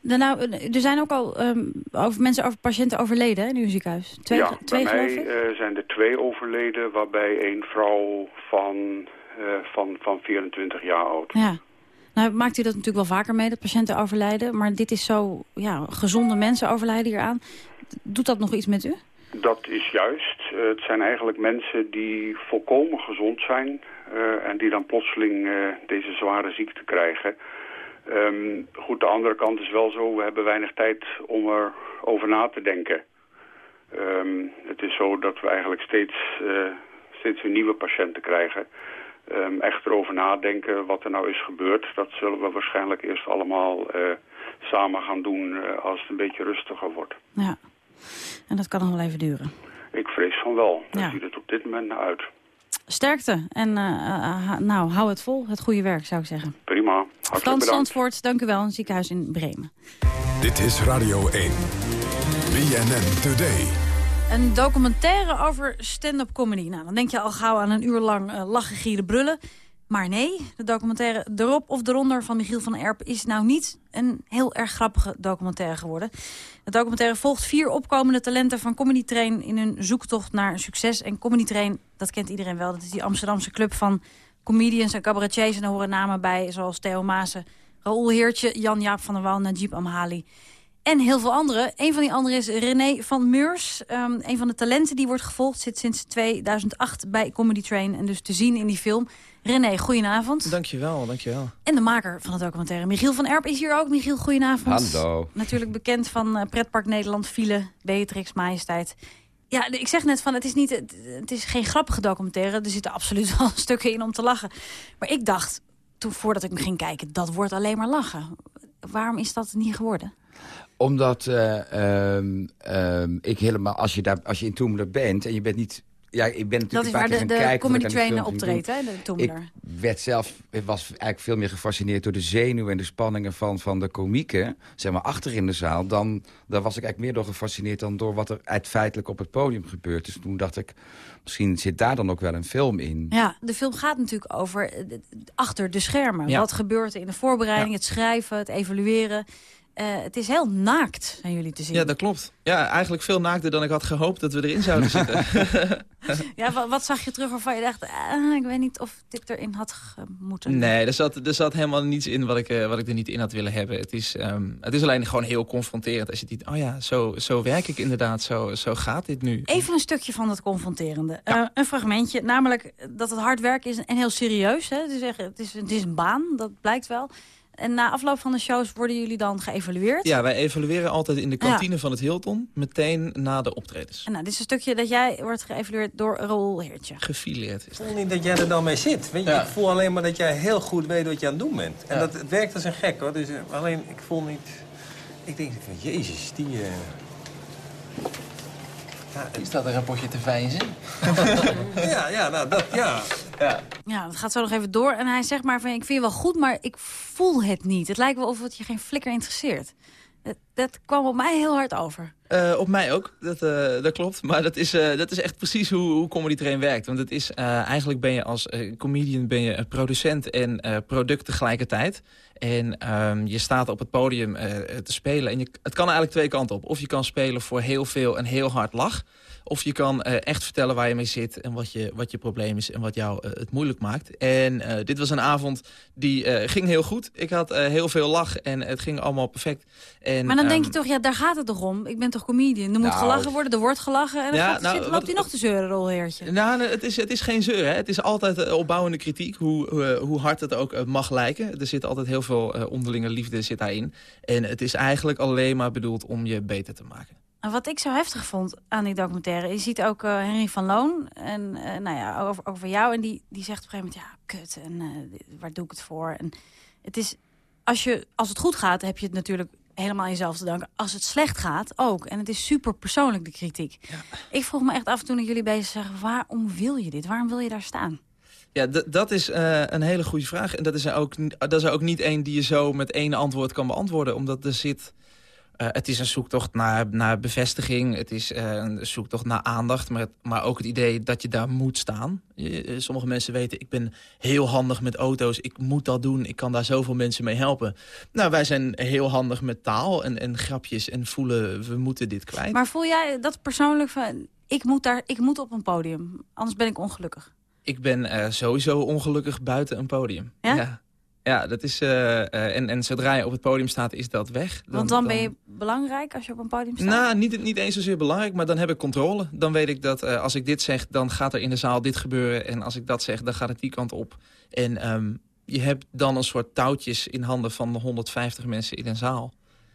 Nou, er zijn ook al ehm, over, mensen, over patiënten overleden hè, in uw ziekenhuis. Twee, ja, twee bij mij eh, zijn er twee overleden, waarbij een vrouw van, eh, van, van 24 jaar oud. Ja. Nou maakt u dat natuurlijk wel vaker mee, dat patiënten overlijden. Maar dit is zo, ja, gezonde mensen overlijden hieraan. Doet dat nog iets met u? Dat is juist. Eh, het zijn eigenlijk mensen die volkomen gezond zijn en die dan plotseling deze zware ziekte krijgen. Ehm, goed, de andere kant is wel zo, we hebben weinig tijd om erover na te denken. Ehm, het is zo dat we eigenlijk steeds, eh, steeds weer nieuwe patiënten krijgen. Ehm, echt erover nadenken wat er nou is gebeurd, dat zullen we waarschijnlijk eerst allemaal eh, samen gaan doen eh, als het een beetje rustiger wordt. Ja. En dat kan nog wel even duren. Ik vrees van wel. Dat Ja. ziet het op dit moment naar uit. Sterkte. En uh, nou, hou het vol. Het goede werk, zou ik zeggen. Prima. Hartelijk Frans bedankt. Zandvoort, dank u wel. Een ziekenhuis in Bremen. Dit is Radio 1. BNN Today. Een documentaire over stand-up comedy. Nou, dan denk je al gauw aan een uur lang uh, lachen, gieren, brullen. Maar nee, de documentaire Erop of Eronder van Michiel van Erp... is nou niet een heel erg grappige documentaire geworden. De documentaire volgt vier opkomende talenten van Comedy Train... in hun zoektocht naar succes. En Comedy Train, dat kent iedereen wel. Dat is die Amsterdamse club van comedians en cabaretiers. En daar horen namen bij, zoals Theo Maassen, Raoul Heertje... Jan-Jaap van der Wal, Najib Amhali... En heel veel anderen. Een van die anderen is René van Meurs. Um, een van de talenten die wordt gevolgd. Zit sinds 2008 bij Comedy Train. En dus te zien in die film. René, goedenavond. Dankjewel, dankjewel. En de maker van het documentaire, Michiel van Erp, is hier ook. Michiel, goedenavond. Hallo. Natuurlijk bekend van uh, Pretpark Nederland, File, Beatrix, Majesteit. Ja, ik zeg net van, het is, niet, het, het is geen grappige documentaire. Er zitten absoluut wel stukken in om te lachen. Maar ik dacht, toen, voordat ik me ging kijken, dat wordt alleen maar lachen. Waarom is dat niet geworden? Omdat uh, um, um, ik helemaal, als je, daar, als je in Toemler bent en je bent niet... Ja, ik ben dat is waar de, de comedy trainer optreedt, hè, de Toemler. Ik werd zelf, ik was eigenlijk veel meer gefascineerd door de zenuwen en de spanningen van, van de komieken, zeg maar, achter in de zaal. Dan, daar was ik eigenlijk meer door gefascineerd dan door wat er feitelijk op het podium gebeurt. Dus toen dacht ik, misschien zit daar dan ook wel een film in. Ja, de film gaat natuurlijk over achter de schermen. Ja. Wat gebeurt er in de voorbereiding, ja. het schrijven, het evalueren... Uh, het is heel naakt, zijn jullie te zien. Ja, dat klopt. Ja, eigenlijk veel naakter dan ik had gehoopt dat we erin zouden zitten. ja, wat, wat, zag je terug waarvan je dacht... Ah, ik weet niet of dit erin had moeten? Nee, er zat, er zat helemaal niets in wat ik, uh, wat ik er niet in had willen hebben. Het is, um, het is alleen gewoon heel confronterend. Als je ziet, oh ja, zo, zo werk ik inderdaad, zo, zo gaat dit nu. Even een stukje van het confronterende. Ja. Uh, een fragmentje, namelijk dat het hard werk is en heel serieus. Hè? Dus het, is, het is een baan, dat blijkt wel. En na afloop van de shows worden jullie dan geëvalueerd? Ja, wij evalueren altijd in de kantine ja. van het Hilton, meteen na de optredens. En nou, dit is een stukje dat jij wordt geëvalueerd door Raoul Heertje. Gefileerd. Ik voel niet dat jij er dan mee zit. Weet je? Ja. Ik voel alleen maar dat jij heel goed weet wat je aan het doen bent. En ja. dat het werkt als een gek hoor. Dus, uh, alleen, ik voel niet... Ik denk van, jezus, die... Uh... Ja, is dat een rapportje te veinzen? ja, ja, nou, dat, ja. Ja. Ja, dat gaat zo nog even door. En hij zegt maar van, ik vind je wel goed, maar ik voel het niet. Het lijkt wel of het je geen flikker interesseert. Dat, dat kwam op mij heel hard over. Uh, op mij ook, dat, uh, dat klopt. Maar dat is, uh, dat is echt precies hoe, hoe Comedy Train werkt. Want het is, eigenlijk ben je als comedian ben je producent en product tegelijkertijd. En um, je staat op het podium te spelen. En je, het kan eigenlijk twee kanten op. Of je kan spelen voor heel veel en heel hard lach. Of je kan uh, echt vertellen waar je mee zit en wat je, wat je probleem is en wat jou uh, het moeilijk maakt. En uh, dit was een avond die ging heel goed. Ik had heel veel lach en het ging allemaal perfect. En, maar dan um, denk je toch, ja, daar gaat het toch om? Ik ben toch comedian? Er moet nou, gelachen worden, er wordt gelachen en dan ja, gaat, nou, zit, loopt hij nog te zeuren, rolheertje. Nou, het is, het is geen zeuren. Hè. Het is altijd opbouwende kritiek, hoe, hoe, hoe hard het ook mag lijken. Er zit altijd heel veel onderlinge liefde zit daarin. En het is eigenlijk alleen maar bedoeld om je beter te maken. Wat ik zo heftig vond aan die documentaire... je ziet ook uh, Henry van Loon en, uh, nou ja, over, over jou... en die, die zegt op een gegeven moment... ja, kut, en uh, waar doe ik het voor? En het is, als, je, als het goed gaat, heb je het natuurlijk helemaal jezelf te danken. Als het slecht gaat, ook. En het is super persoonlijk, de kritiek. Ja. Ik vroeg me echt af toen jullie bezig zeggen... waarom wil je dit? Waarom wil je daar staan? Ja, dat is uh, een hele goede vraag. En dat is, ook, dat is ook niet één die je zo met één antwoord kan beantwoorden. Omdat er zit... Uh, het is een zoektocht naar, naar bevestiging. Het is uh, een zoektocht naar aandacht. Maar, maar ook het idee dat je daar moet staan. Je, sommige mensen weten, ik ben heel handig met auto's. Ik moet dat doen. Ik kan daar zoveel mensen mee helpen. Nou, wij zijn heel handig met taal en, en grapjes. En voelen, we moeten dit kwijt. Maar voel jij dat persoonlijk van... Ik moet, daar, ik moet op een podium, anders ben ik ongelukkig? Ik ben sowieso ongelukkig buiten een podium. Ja? ja. Ja, dat is, uh, uh, en, en zodra je op het podium staat, is dat weg. Dan, Want dan ben je belangrijk als je op een podium staat? Nou, niet, niet eens zozeer belangrijk, maar dan heb ik controle. Dan weet ik dat uh, als ik dit zeg, dan gaat er in de zaal dit gebeuren. En als ik dat zeg, dan gaat het die kant op. En um, je hebt dan een soort touwtjes in handen van de 150 mensen in een zaal.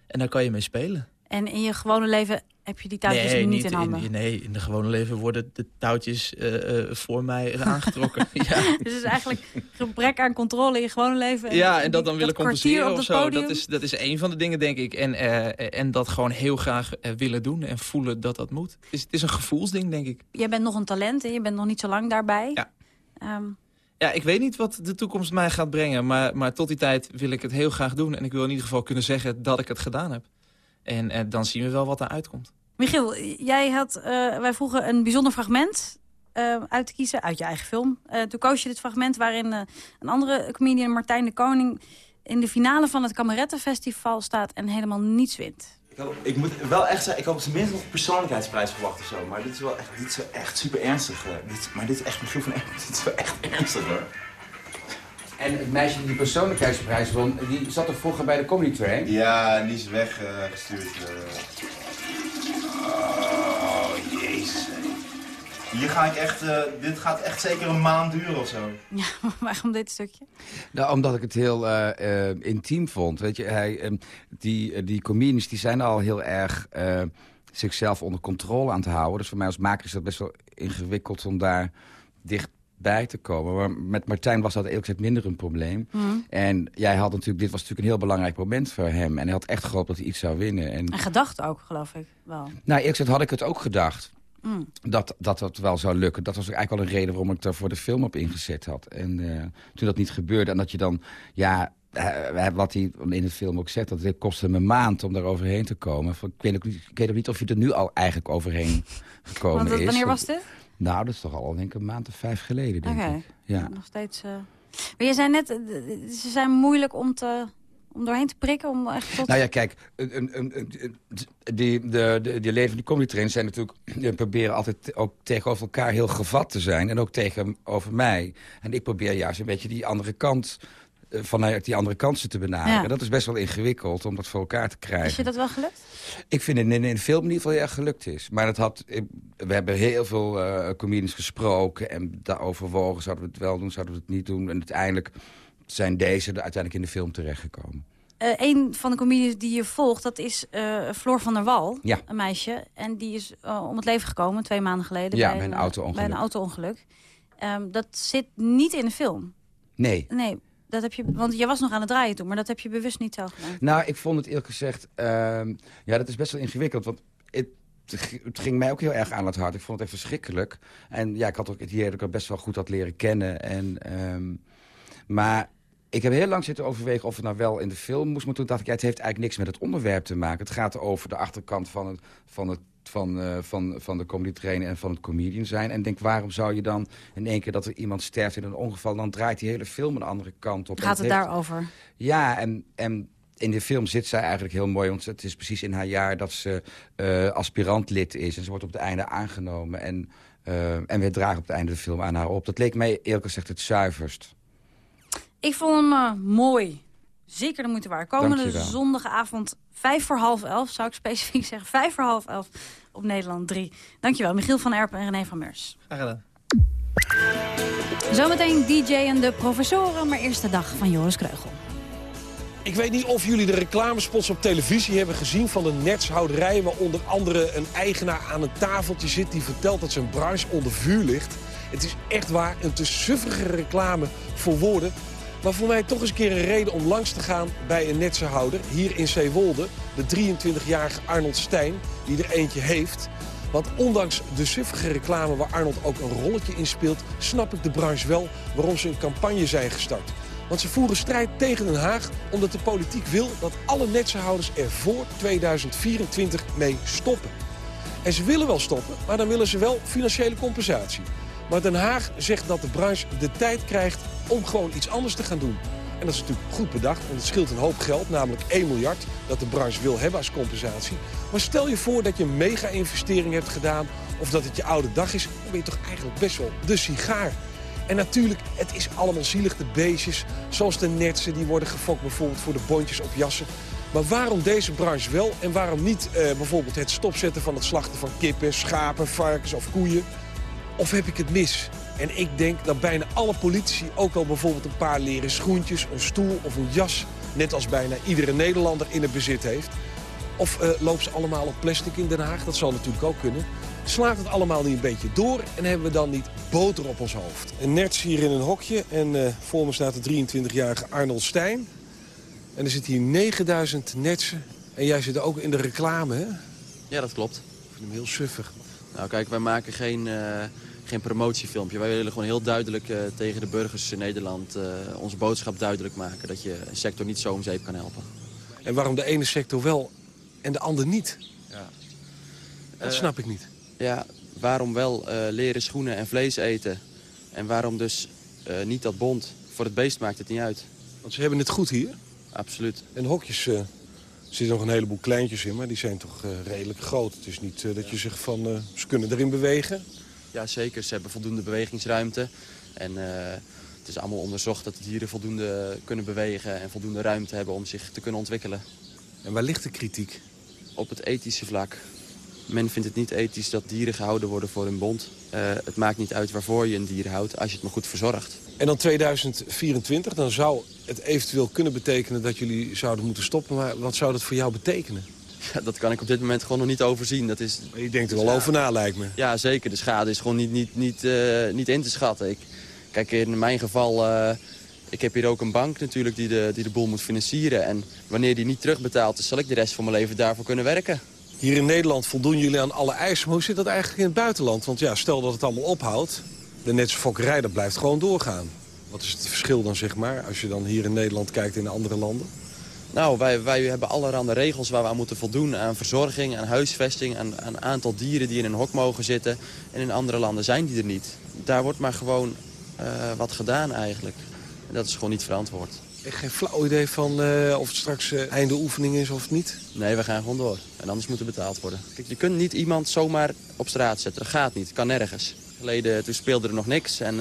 En daar kan je mee spelen. En in je gewone leven heb je die touwtjes nee, niet in handen? In, nee, in de gewone leven worden de touwtjes uh, uh, voor mij aangetrokken. ja. Dus het is eigenlijk gebrek aan controle in je gewone leven. En ja, en dat dan willen compenseren of zo. Dat is, dat is een van de dingen, denk ik. En, uh, en dat gewoon heel graag willen doen en voelen dat dat moet. Het is, het is een gevoelsding, denk ik. Jij bent nog een talent en je bent nog niet zo lang daarbij. Ja. Ehm, Ja, ik weet niet wat de toekomst mij gaat brengen. Maar, maar tot die tijd wil ik het heel graag doen. En ik wil in ieder geval kunnen zeggen dat ik het gedaan heb. En eh, dan zien we wel wat eruit komt. Michiel, jij had, eh, wij vroegen een bijzonder fragment eh, uit te kiezen uit je eigen film. Eh, toen koos je dit fragment waarin eh, een andere comedian, Martijn de Koning... in de finale van het Kamerettenfestival staat en helemaal niets wint. Ik, had- ik moet wel echt zeggen, ik had op zijn minst nog een persoonlijkheidsprijs verwacht of zo. Maar dit is wel echt, dit is wel echt super ernstig. Dit, maar dit is echt Michiel van Erp. Dit is wel echt ernstig hoor. En het meisje die de persoonlijkheidsprijs won, die zat er vroeger bij de Comedy Train? Ja, en die is weggestuurd. Oh, jezus. Hier ga ik echt, eh, dit gaat echt zeker een maand duren of zo. Ja, waarom dit stukje? Nou, omdat ik het heel eh, eh, intiem vond. Weet je, hij, eh, die, eh, die comedians die zijn al heel erg eh, zichzelf onder controle aan het houden. Dus voor mij als maker is dat best wel ingewikkeld om daar dichtbij te komen. Maar met Martijn was dat eerlijk gezegd minder een probleem. Mhm. En jij had natuurlijk, dit was natuurlijk een heel belangrijk moment voor hem. En hij had echt gehoopt dat hij iets zou winnen. En, En gedacht ook, geloof ik wel. nou, eerlijk gezegd had ik het ook gedacht. Mm. Dat, dat dat wel zou lukken. Dat was ook eigenlijk wel een reden waarom ik er voor de film op ingezet had. En eh, toen dat niet gebeurde en dat je dan... ja, eh, wat hij in het film ook zegt... dat dit kostte me een maand om daar overheen te komen. Ik weet, ook niet, ik weet ook niet of je er nu al eigenlijk overheen gekomen Want is. wanneer was dit? Nou, dat is toch al denk ik een maand of vijf geleden, denk ik. Ja. Nog steeds... eh. Maar je zei net, eh, ze zijn moeilijk om, te, om doorheen te prikken, om echt tot... Nou ja, kijk, een, een, een, die, de, de, die leden van die comedy trainers zijn natuurlijk... die proberen altijd ook tegenover elkaar heel gevat te zijn. En ook tegenover mij. En ik probeer juist een beetje die andere kant... eh, vanuit die andere kansen te benaderen. Ja. Dat is best wel ingewikkeld om dat voor elkaar te krijgen. Is je dat wel gelukt? Ik vind het in, in de film in ieder geval heel erg gelukt is. Maar het had, ik- we hebben heel veel eh comedians gesproken... en daar overwogen, zouden we het wel doen, zouden we het niet doen. En uiteindelijk zijn deze uiteindelijk in de film terechtgekomen. Eh, een van de comedians die je volgt, dat is eh, Floor van der Wal. Ja. Een meisje. En die is eh, om het leven gekomen twee maanden geleden. Ja, bij bij een eh, auto-ongeluk. Bij een auto-ongeluk. Ehm, dat zit niet in de film. Nee. Nee, dat heb je, want je was nog aan het draaien toen, maar dat heb je bewust niet zo gedaan. Nou, ik vond het eerlijk gezegd... ehm, ja, dat is best wel ingewikkeld. Want het, het ging mij ook heel erg aan het hart. Ik vond het echt verschrikkelijk. En ja, ik had ook het idee dat best wel goed had leren kennen. En, ehm, maar ik heb heel lang zitten overwegen of het nou wel in de film moest. Maar toen dacht ik, ja, het heeft eigenlijk niks met het onderwerp te maken. Het gaat over de achterkant van het... Van het van, eh, van, van de comedy trainer en van het comedian zijn. En denk, waarom zou je dan in één keer dat er iemand sterft in een ongeval... dan draait die hele film een andere kant op. Gaat het heeft- daarover? ja, en, en in de film zit zij eigenlijk heel mooi. Want het is precies in haar jaar dat ze eh aspirantlid is. En ze wordt op het einde aangenomen. En, eh, en we dragen op het einde de film aan haar op. Dat leek mij eerlijk gezegd het zuiverst. Ik vond hem mooi. Zeker de moeite waard. Komende zondagavond, vijf voor half elf, zou ik specifiek zeggen. Vijf voor half elf op Nederland 3. Dankjewel, Michiel van Erpen en René van Meurs. Graag gedaan. Zometeen DJ en de professoren, maar eerst de dag van Joris Kreugel. Ik weet niet of jullie de reclamespots op televisie hebben gezien van de netshouderij... waar onder andere een eigenaar aan een tafeltje zit die vertelt dat zijn branche onder vuur ligt. Het is echt waar een te suffige reclame voor woorden. Maar voor mij toch eens een keer een reden om langs te gaan bij een netsenhouder hier in Zeewolde. De 23-jarige Arnold Stijn, die er eentje heeft. Want ondanks de suffige reclame waar Arnold ook een rolletje in speelt... snap ik de branche wel waarom ze een campagne zijn gestart. Want ze voeren strijd tegen Den Haag omdat de politiek wil dat alle netsenhouders er voor 2024 mee stoppen. En ze willen wel stoppen, maar dan willen ze wel financiële compensatie. Maar Den Haag zegt dat de branche de tijd krijgt om gewoon iets anders te gaan doen. En dat is natuurlijk goed bedacht, want het scheelt een hoop geld, namelijk 1 miljard, dat de branche wil hebben als compensatie. Maar stel je voor dat je een mega-investering hebt gedaan, of dat het je oude dag is, dan ben je toch eigenlijk best wel de sigaar. En natuurlijk, het is allemaal zielig, de beestjes, zoals de netsen, die worden gefokt bijvoorbeeld voor de bondjes op jassen. Maar waarom deze branche wel en waarom niet eh, bijvoorbeeld het stopzetten van het slachten van kippen, schapen, varkens of koeien? Of heb ik het mis? En ik denk dat bijna alle politici ook al bijvoorbeeld een paar leren schoentjes, een stoel of een jas... net als bijna iedere Nederlander in het bezit heeft. Of eh lopen ze allemaal op plastic in Den Haag? Dat zal natuurlijk ook kunnen. Slaat het allemaal niet een beetje door en hebben we dan niet boter op ons hoofd? Een nerts hier in een hokje en eh, voor me staat de 23-jarige Arnold Stijn. En er zitten hier 9000 netsen. En jij zit ook in de reclame, hè? Ja, dat klopt. Ik vind hem heel suffig. Nou kijk, wij maken geen, eh, geen promotiefilmpje. Wij willen gewoon heel duidelijk tegen de burgers in Nederland onze boodschap duidelijk maken. Dat je een sector niet zo om zeep kan helpen. En waarom de ene sector wel en de ander niet? Ja. Dat snap ik niet. Ja, waarom wel leren schoenen en vlees eten? En waarom dus niet dat bond? Voor het beest maakt het niet uit. Want ze hebben het goed hier? Absoluut. En hokjes, uh, er zitten nog een heleboel kleintjes in, maar die zijn toch uh, redelijk groot. Het is niet uh, dat je zegt van, ze kunnen erin bewegen? Ja, zeker. Ze hebben voldoende bewegingsruimte. En het is allemaal onderzocht dat de dieren voldoende kunnen bewegen... en voldoende ruimte hebben om zich te kunnen ontwikkelen. En waar ligt de kritiek? Op het ethische vlak. Men vindt het niet ethisch dat dieren gehouden worden voor hun bond. het maakt niet uit waarvoor je een dier houdt, als je het maar goed verzorgt. En dan 2024, dan zou het eventueel kunnen betekenen dat jullie zouden moeten stoppen. Maar wat zou dat voor jou betekenen? Ja, dat kan ik op dit moment gewoon nog niet overzien. Dat is, maar je denkt er wel over na, lijkt me. Ja, zeker. De schade is gewoon niet, niet, niet, uh, niet in te schatten. Ik, kijk, in mijn geval... Uh, ik heb hier ook een bank natuurlijk die de, die de boel moet financieren. En wanneer die niet terugbetaalt, dan zal ik de rest van mijn leven daarvoor kunnen werken. Hier in Nederland voldoen jullie aan alle eisen. Maar hoe zit dat eigenlijk in het buitenland? Want ja, stel dat het allemaal ophoudt de netse fokkerij, dat blijft gewoon doorgaan. Wat is het verschil dan, zeg maar, als je dan hier in Nederland kijkt in andere landen? Nou, wij, wij hebben allerhande regels waar we aan moeten voldoen. Aan verzorging, aan huisvesting, aan een aantal dieren die in een hok mogen zitten. En in andere landen zijn die er niet. Daar wordt maar gewoon uh, wat gedaan eigenlijk. En dat is gewoon niet verantwoord. Echt geen flauw idee van uh, of het straks uh, einde oefening is of niet? Nee, we gaan gewoon door. En anders moet er betaald worden. Kijk, je kunt niet iemand zomaar op straat zetten. Dat gaat niet. kan nergens geleden, toen speelde er nog niks. En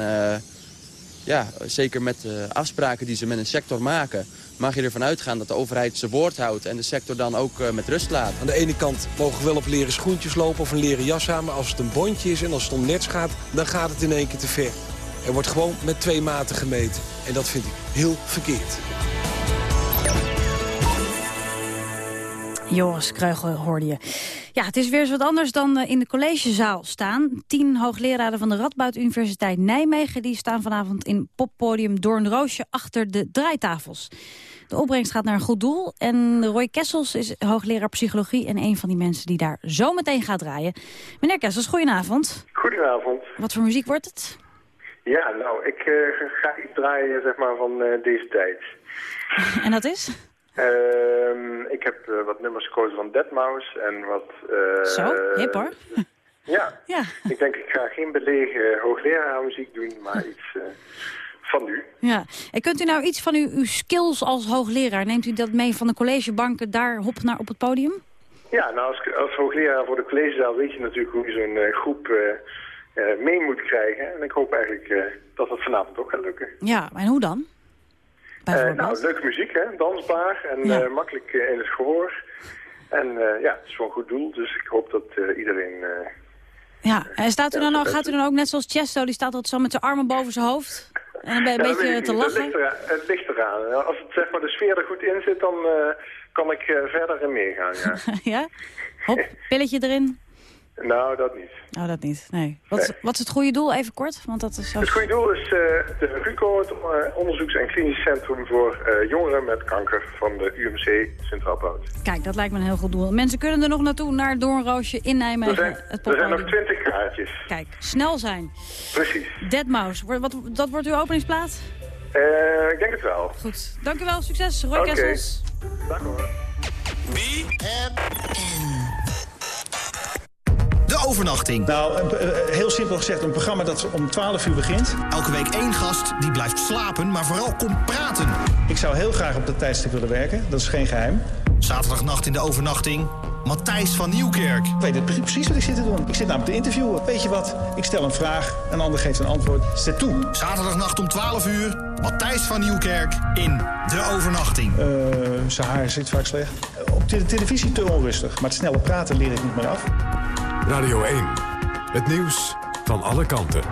ja, zeker met de afspraken die ze met een sector maken... mag je ervan uitgaan dat de overheid zijn woord houdt... en de sector dan ook uh, met rust laat. Aan de ene kant mogen we wel op leren schoentjes lopen of een leren jas aan... maar als het een bondje is en als het om nets gaat, dan gaat het in één keer te ver. Er wordt gewoon met twee maten gemeten. En dat vind ik heel verkeerd. Joris Kreugel hoorde je. Ja, het is weer eens wat anders dan eh, in de collegezaal staan. Tien hoogleraren van de Radboud Universiteit Nijmegen... die staan vanavond in poppodium Doornroosje achter de draaitafels. De opbrengst gaat naar een goed doel. En Roy Kessels is hoogleraar psychologie... en een van die mensen die daar zo meteen gaat draaien. Meneer Kessels, goedenavond. Goedenavond. Wat voor muziek wordt het? Ja, nou, ik uh, ga iets draaien zeg maar, van uh, deze tijd. en dat is? Uh, ik heb uh, wat nummers gekozen van Deadmau5 en wat... Uh, Zo, hip hoor. ja. ja, ik denk ik ga geen belegen hoogleraarmuziek doen, maar iets uh, van u. Ja, en kunt u nou iets van uw, uw skills als hoogleraar, neemt u dat mee van de collegebanken daar hop naar op het podium? Ja, nou als, als hoogleraar voor de collegezaal weet je natuurlijk hoe je zo'n groep mee moet krijgen. En ik hoop eigenlijk dat het vanavond ook gaat lukken. Ja, en hoe dan? Uh, nou, leuke muziek, hè? dansbaar en ja. uh, makkelijk uh, in het gehoor. En ja, het is voor een goed doel, dus ik hoop dat iedereen... ja, en staat u dan ook, gaat u dan ook net zoals Chesto, die staat altijd zo met zijn armen boven zijn hoofd? En een ja, beetje te lachen? Het ligt, eraan, het ligt eraan. Als het, zeg maar, de sfeer er goed in zit, dan kan ik verder in meegaan, ja. ja? Hop, pilletje erin? Nou, dat niet. Nou, dat niet, nee. Wat, nee. wat is het goede doel, even kort? Want dat is zo... Het goede doel is uh, de RUCO, het uh, onderzoeks- en klinisch centrum voor uh, jongeren met kanker van de UMC Centraal Bout. Kijk, dat lijkt me een heel goed doel. Mensen kunnen er nog naartoe, naar Doornroosje in Nijmegen. Er zijn, het er zijn nog twintig kaartjes. Kijk, snel zijn. Precies. Deadmau5, wat, dat wordt uw openingsplaat? ik denk het wel. Goed, dank u wel, succes. Roy okay. Kessels. Dank hoor. Overnachting. Nou, heel simpel gezegd, een programma dat om 12 uur begint. Elke week één gast die blijft slapen, maar vooral komt praten. Ik zou heel graag op dat tijdstip willen werken, dat is geen geheim. Zaterdagnacht in de overnachting, Matthijs van Nieuwkerk. Ik weet het precies wat ik zit te doen. Ik zit namelijk te interviewen. Weet je wat? Ik stel een vraag, een ander geeft een antwoord. Zet toe. Zaterdagnacht om 12 uur, Matthijs van Nieuwkerk in De Overnachting. Uh, zijn haar zit vaak slecht. Op de televisie te onrustig, maar het snelle praten leer ik niet meer af. Radio 1. Het nieuws van alle kanten.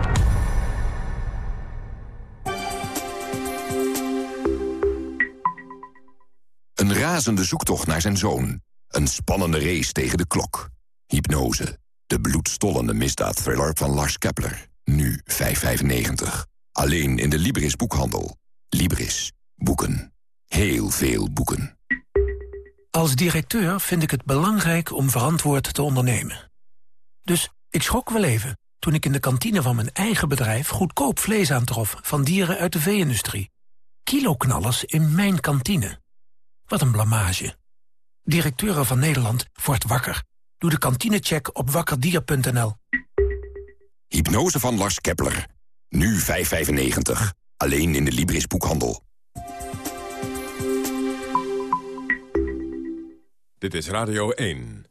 Een razende zoektocht naar zijn zoon. Een spannende race tegen de klok. Hypnose. De bloedstollende misdaadthriller van Lars Kepler. Nu 5,95. Alleen in de Libris boekhandel. Libris. Boeken. Heel veel boeken. Als directeur vind ik het belangrijk om verantwoord te ondernemen. Dus ik schrok wel even toen ik in de kantine van mijn eigen bedrijf... goedkoop vlees aantrof van dieren uit de vee-industrie. Kiloknallers in mijn kantine. Wat een blamage. Directeuren van Nederland wordt wakker. Doe de kantinecheck op wakkerdier.nl. Hypnose van Lars Kepler. Nu 5,95. Alleen in de Libris boekhandel. Dit is Radio 1.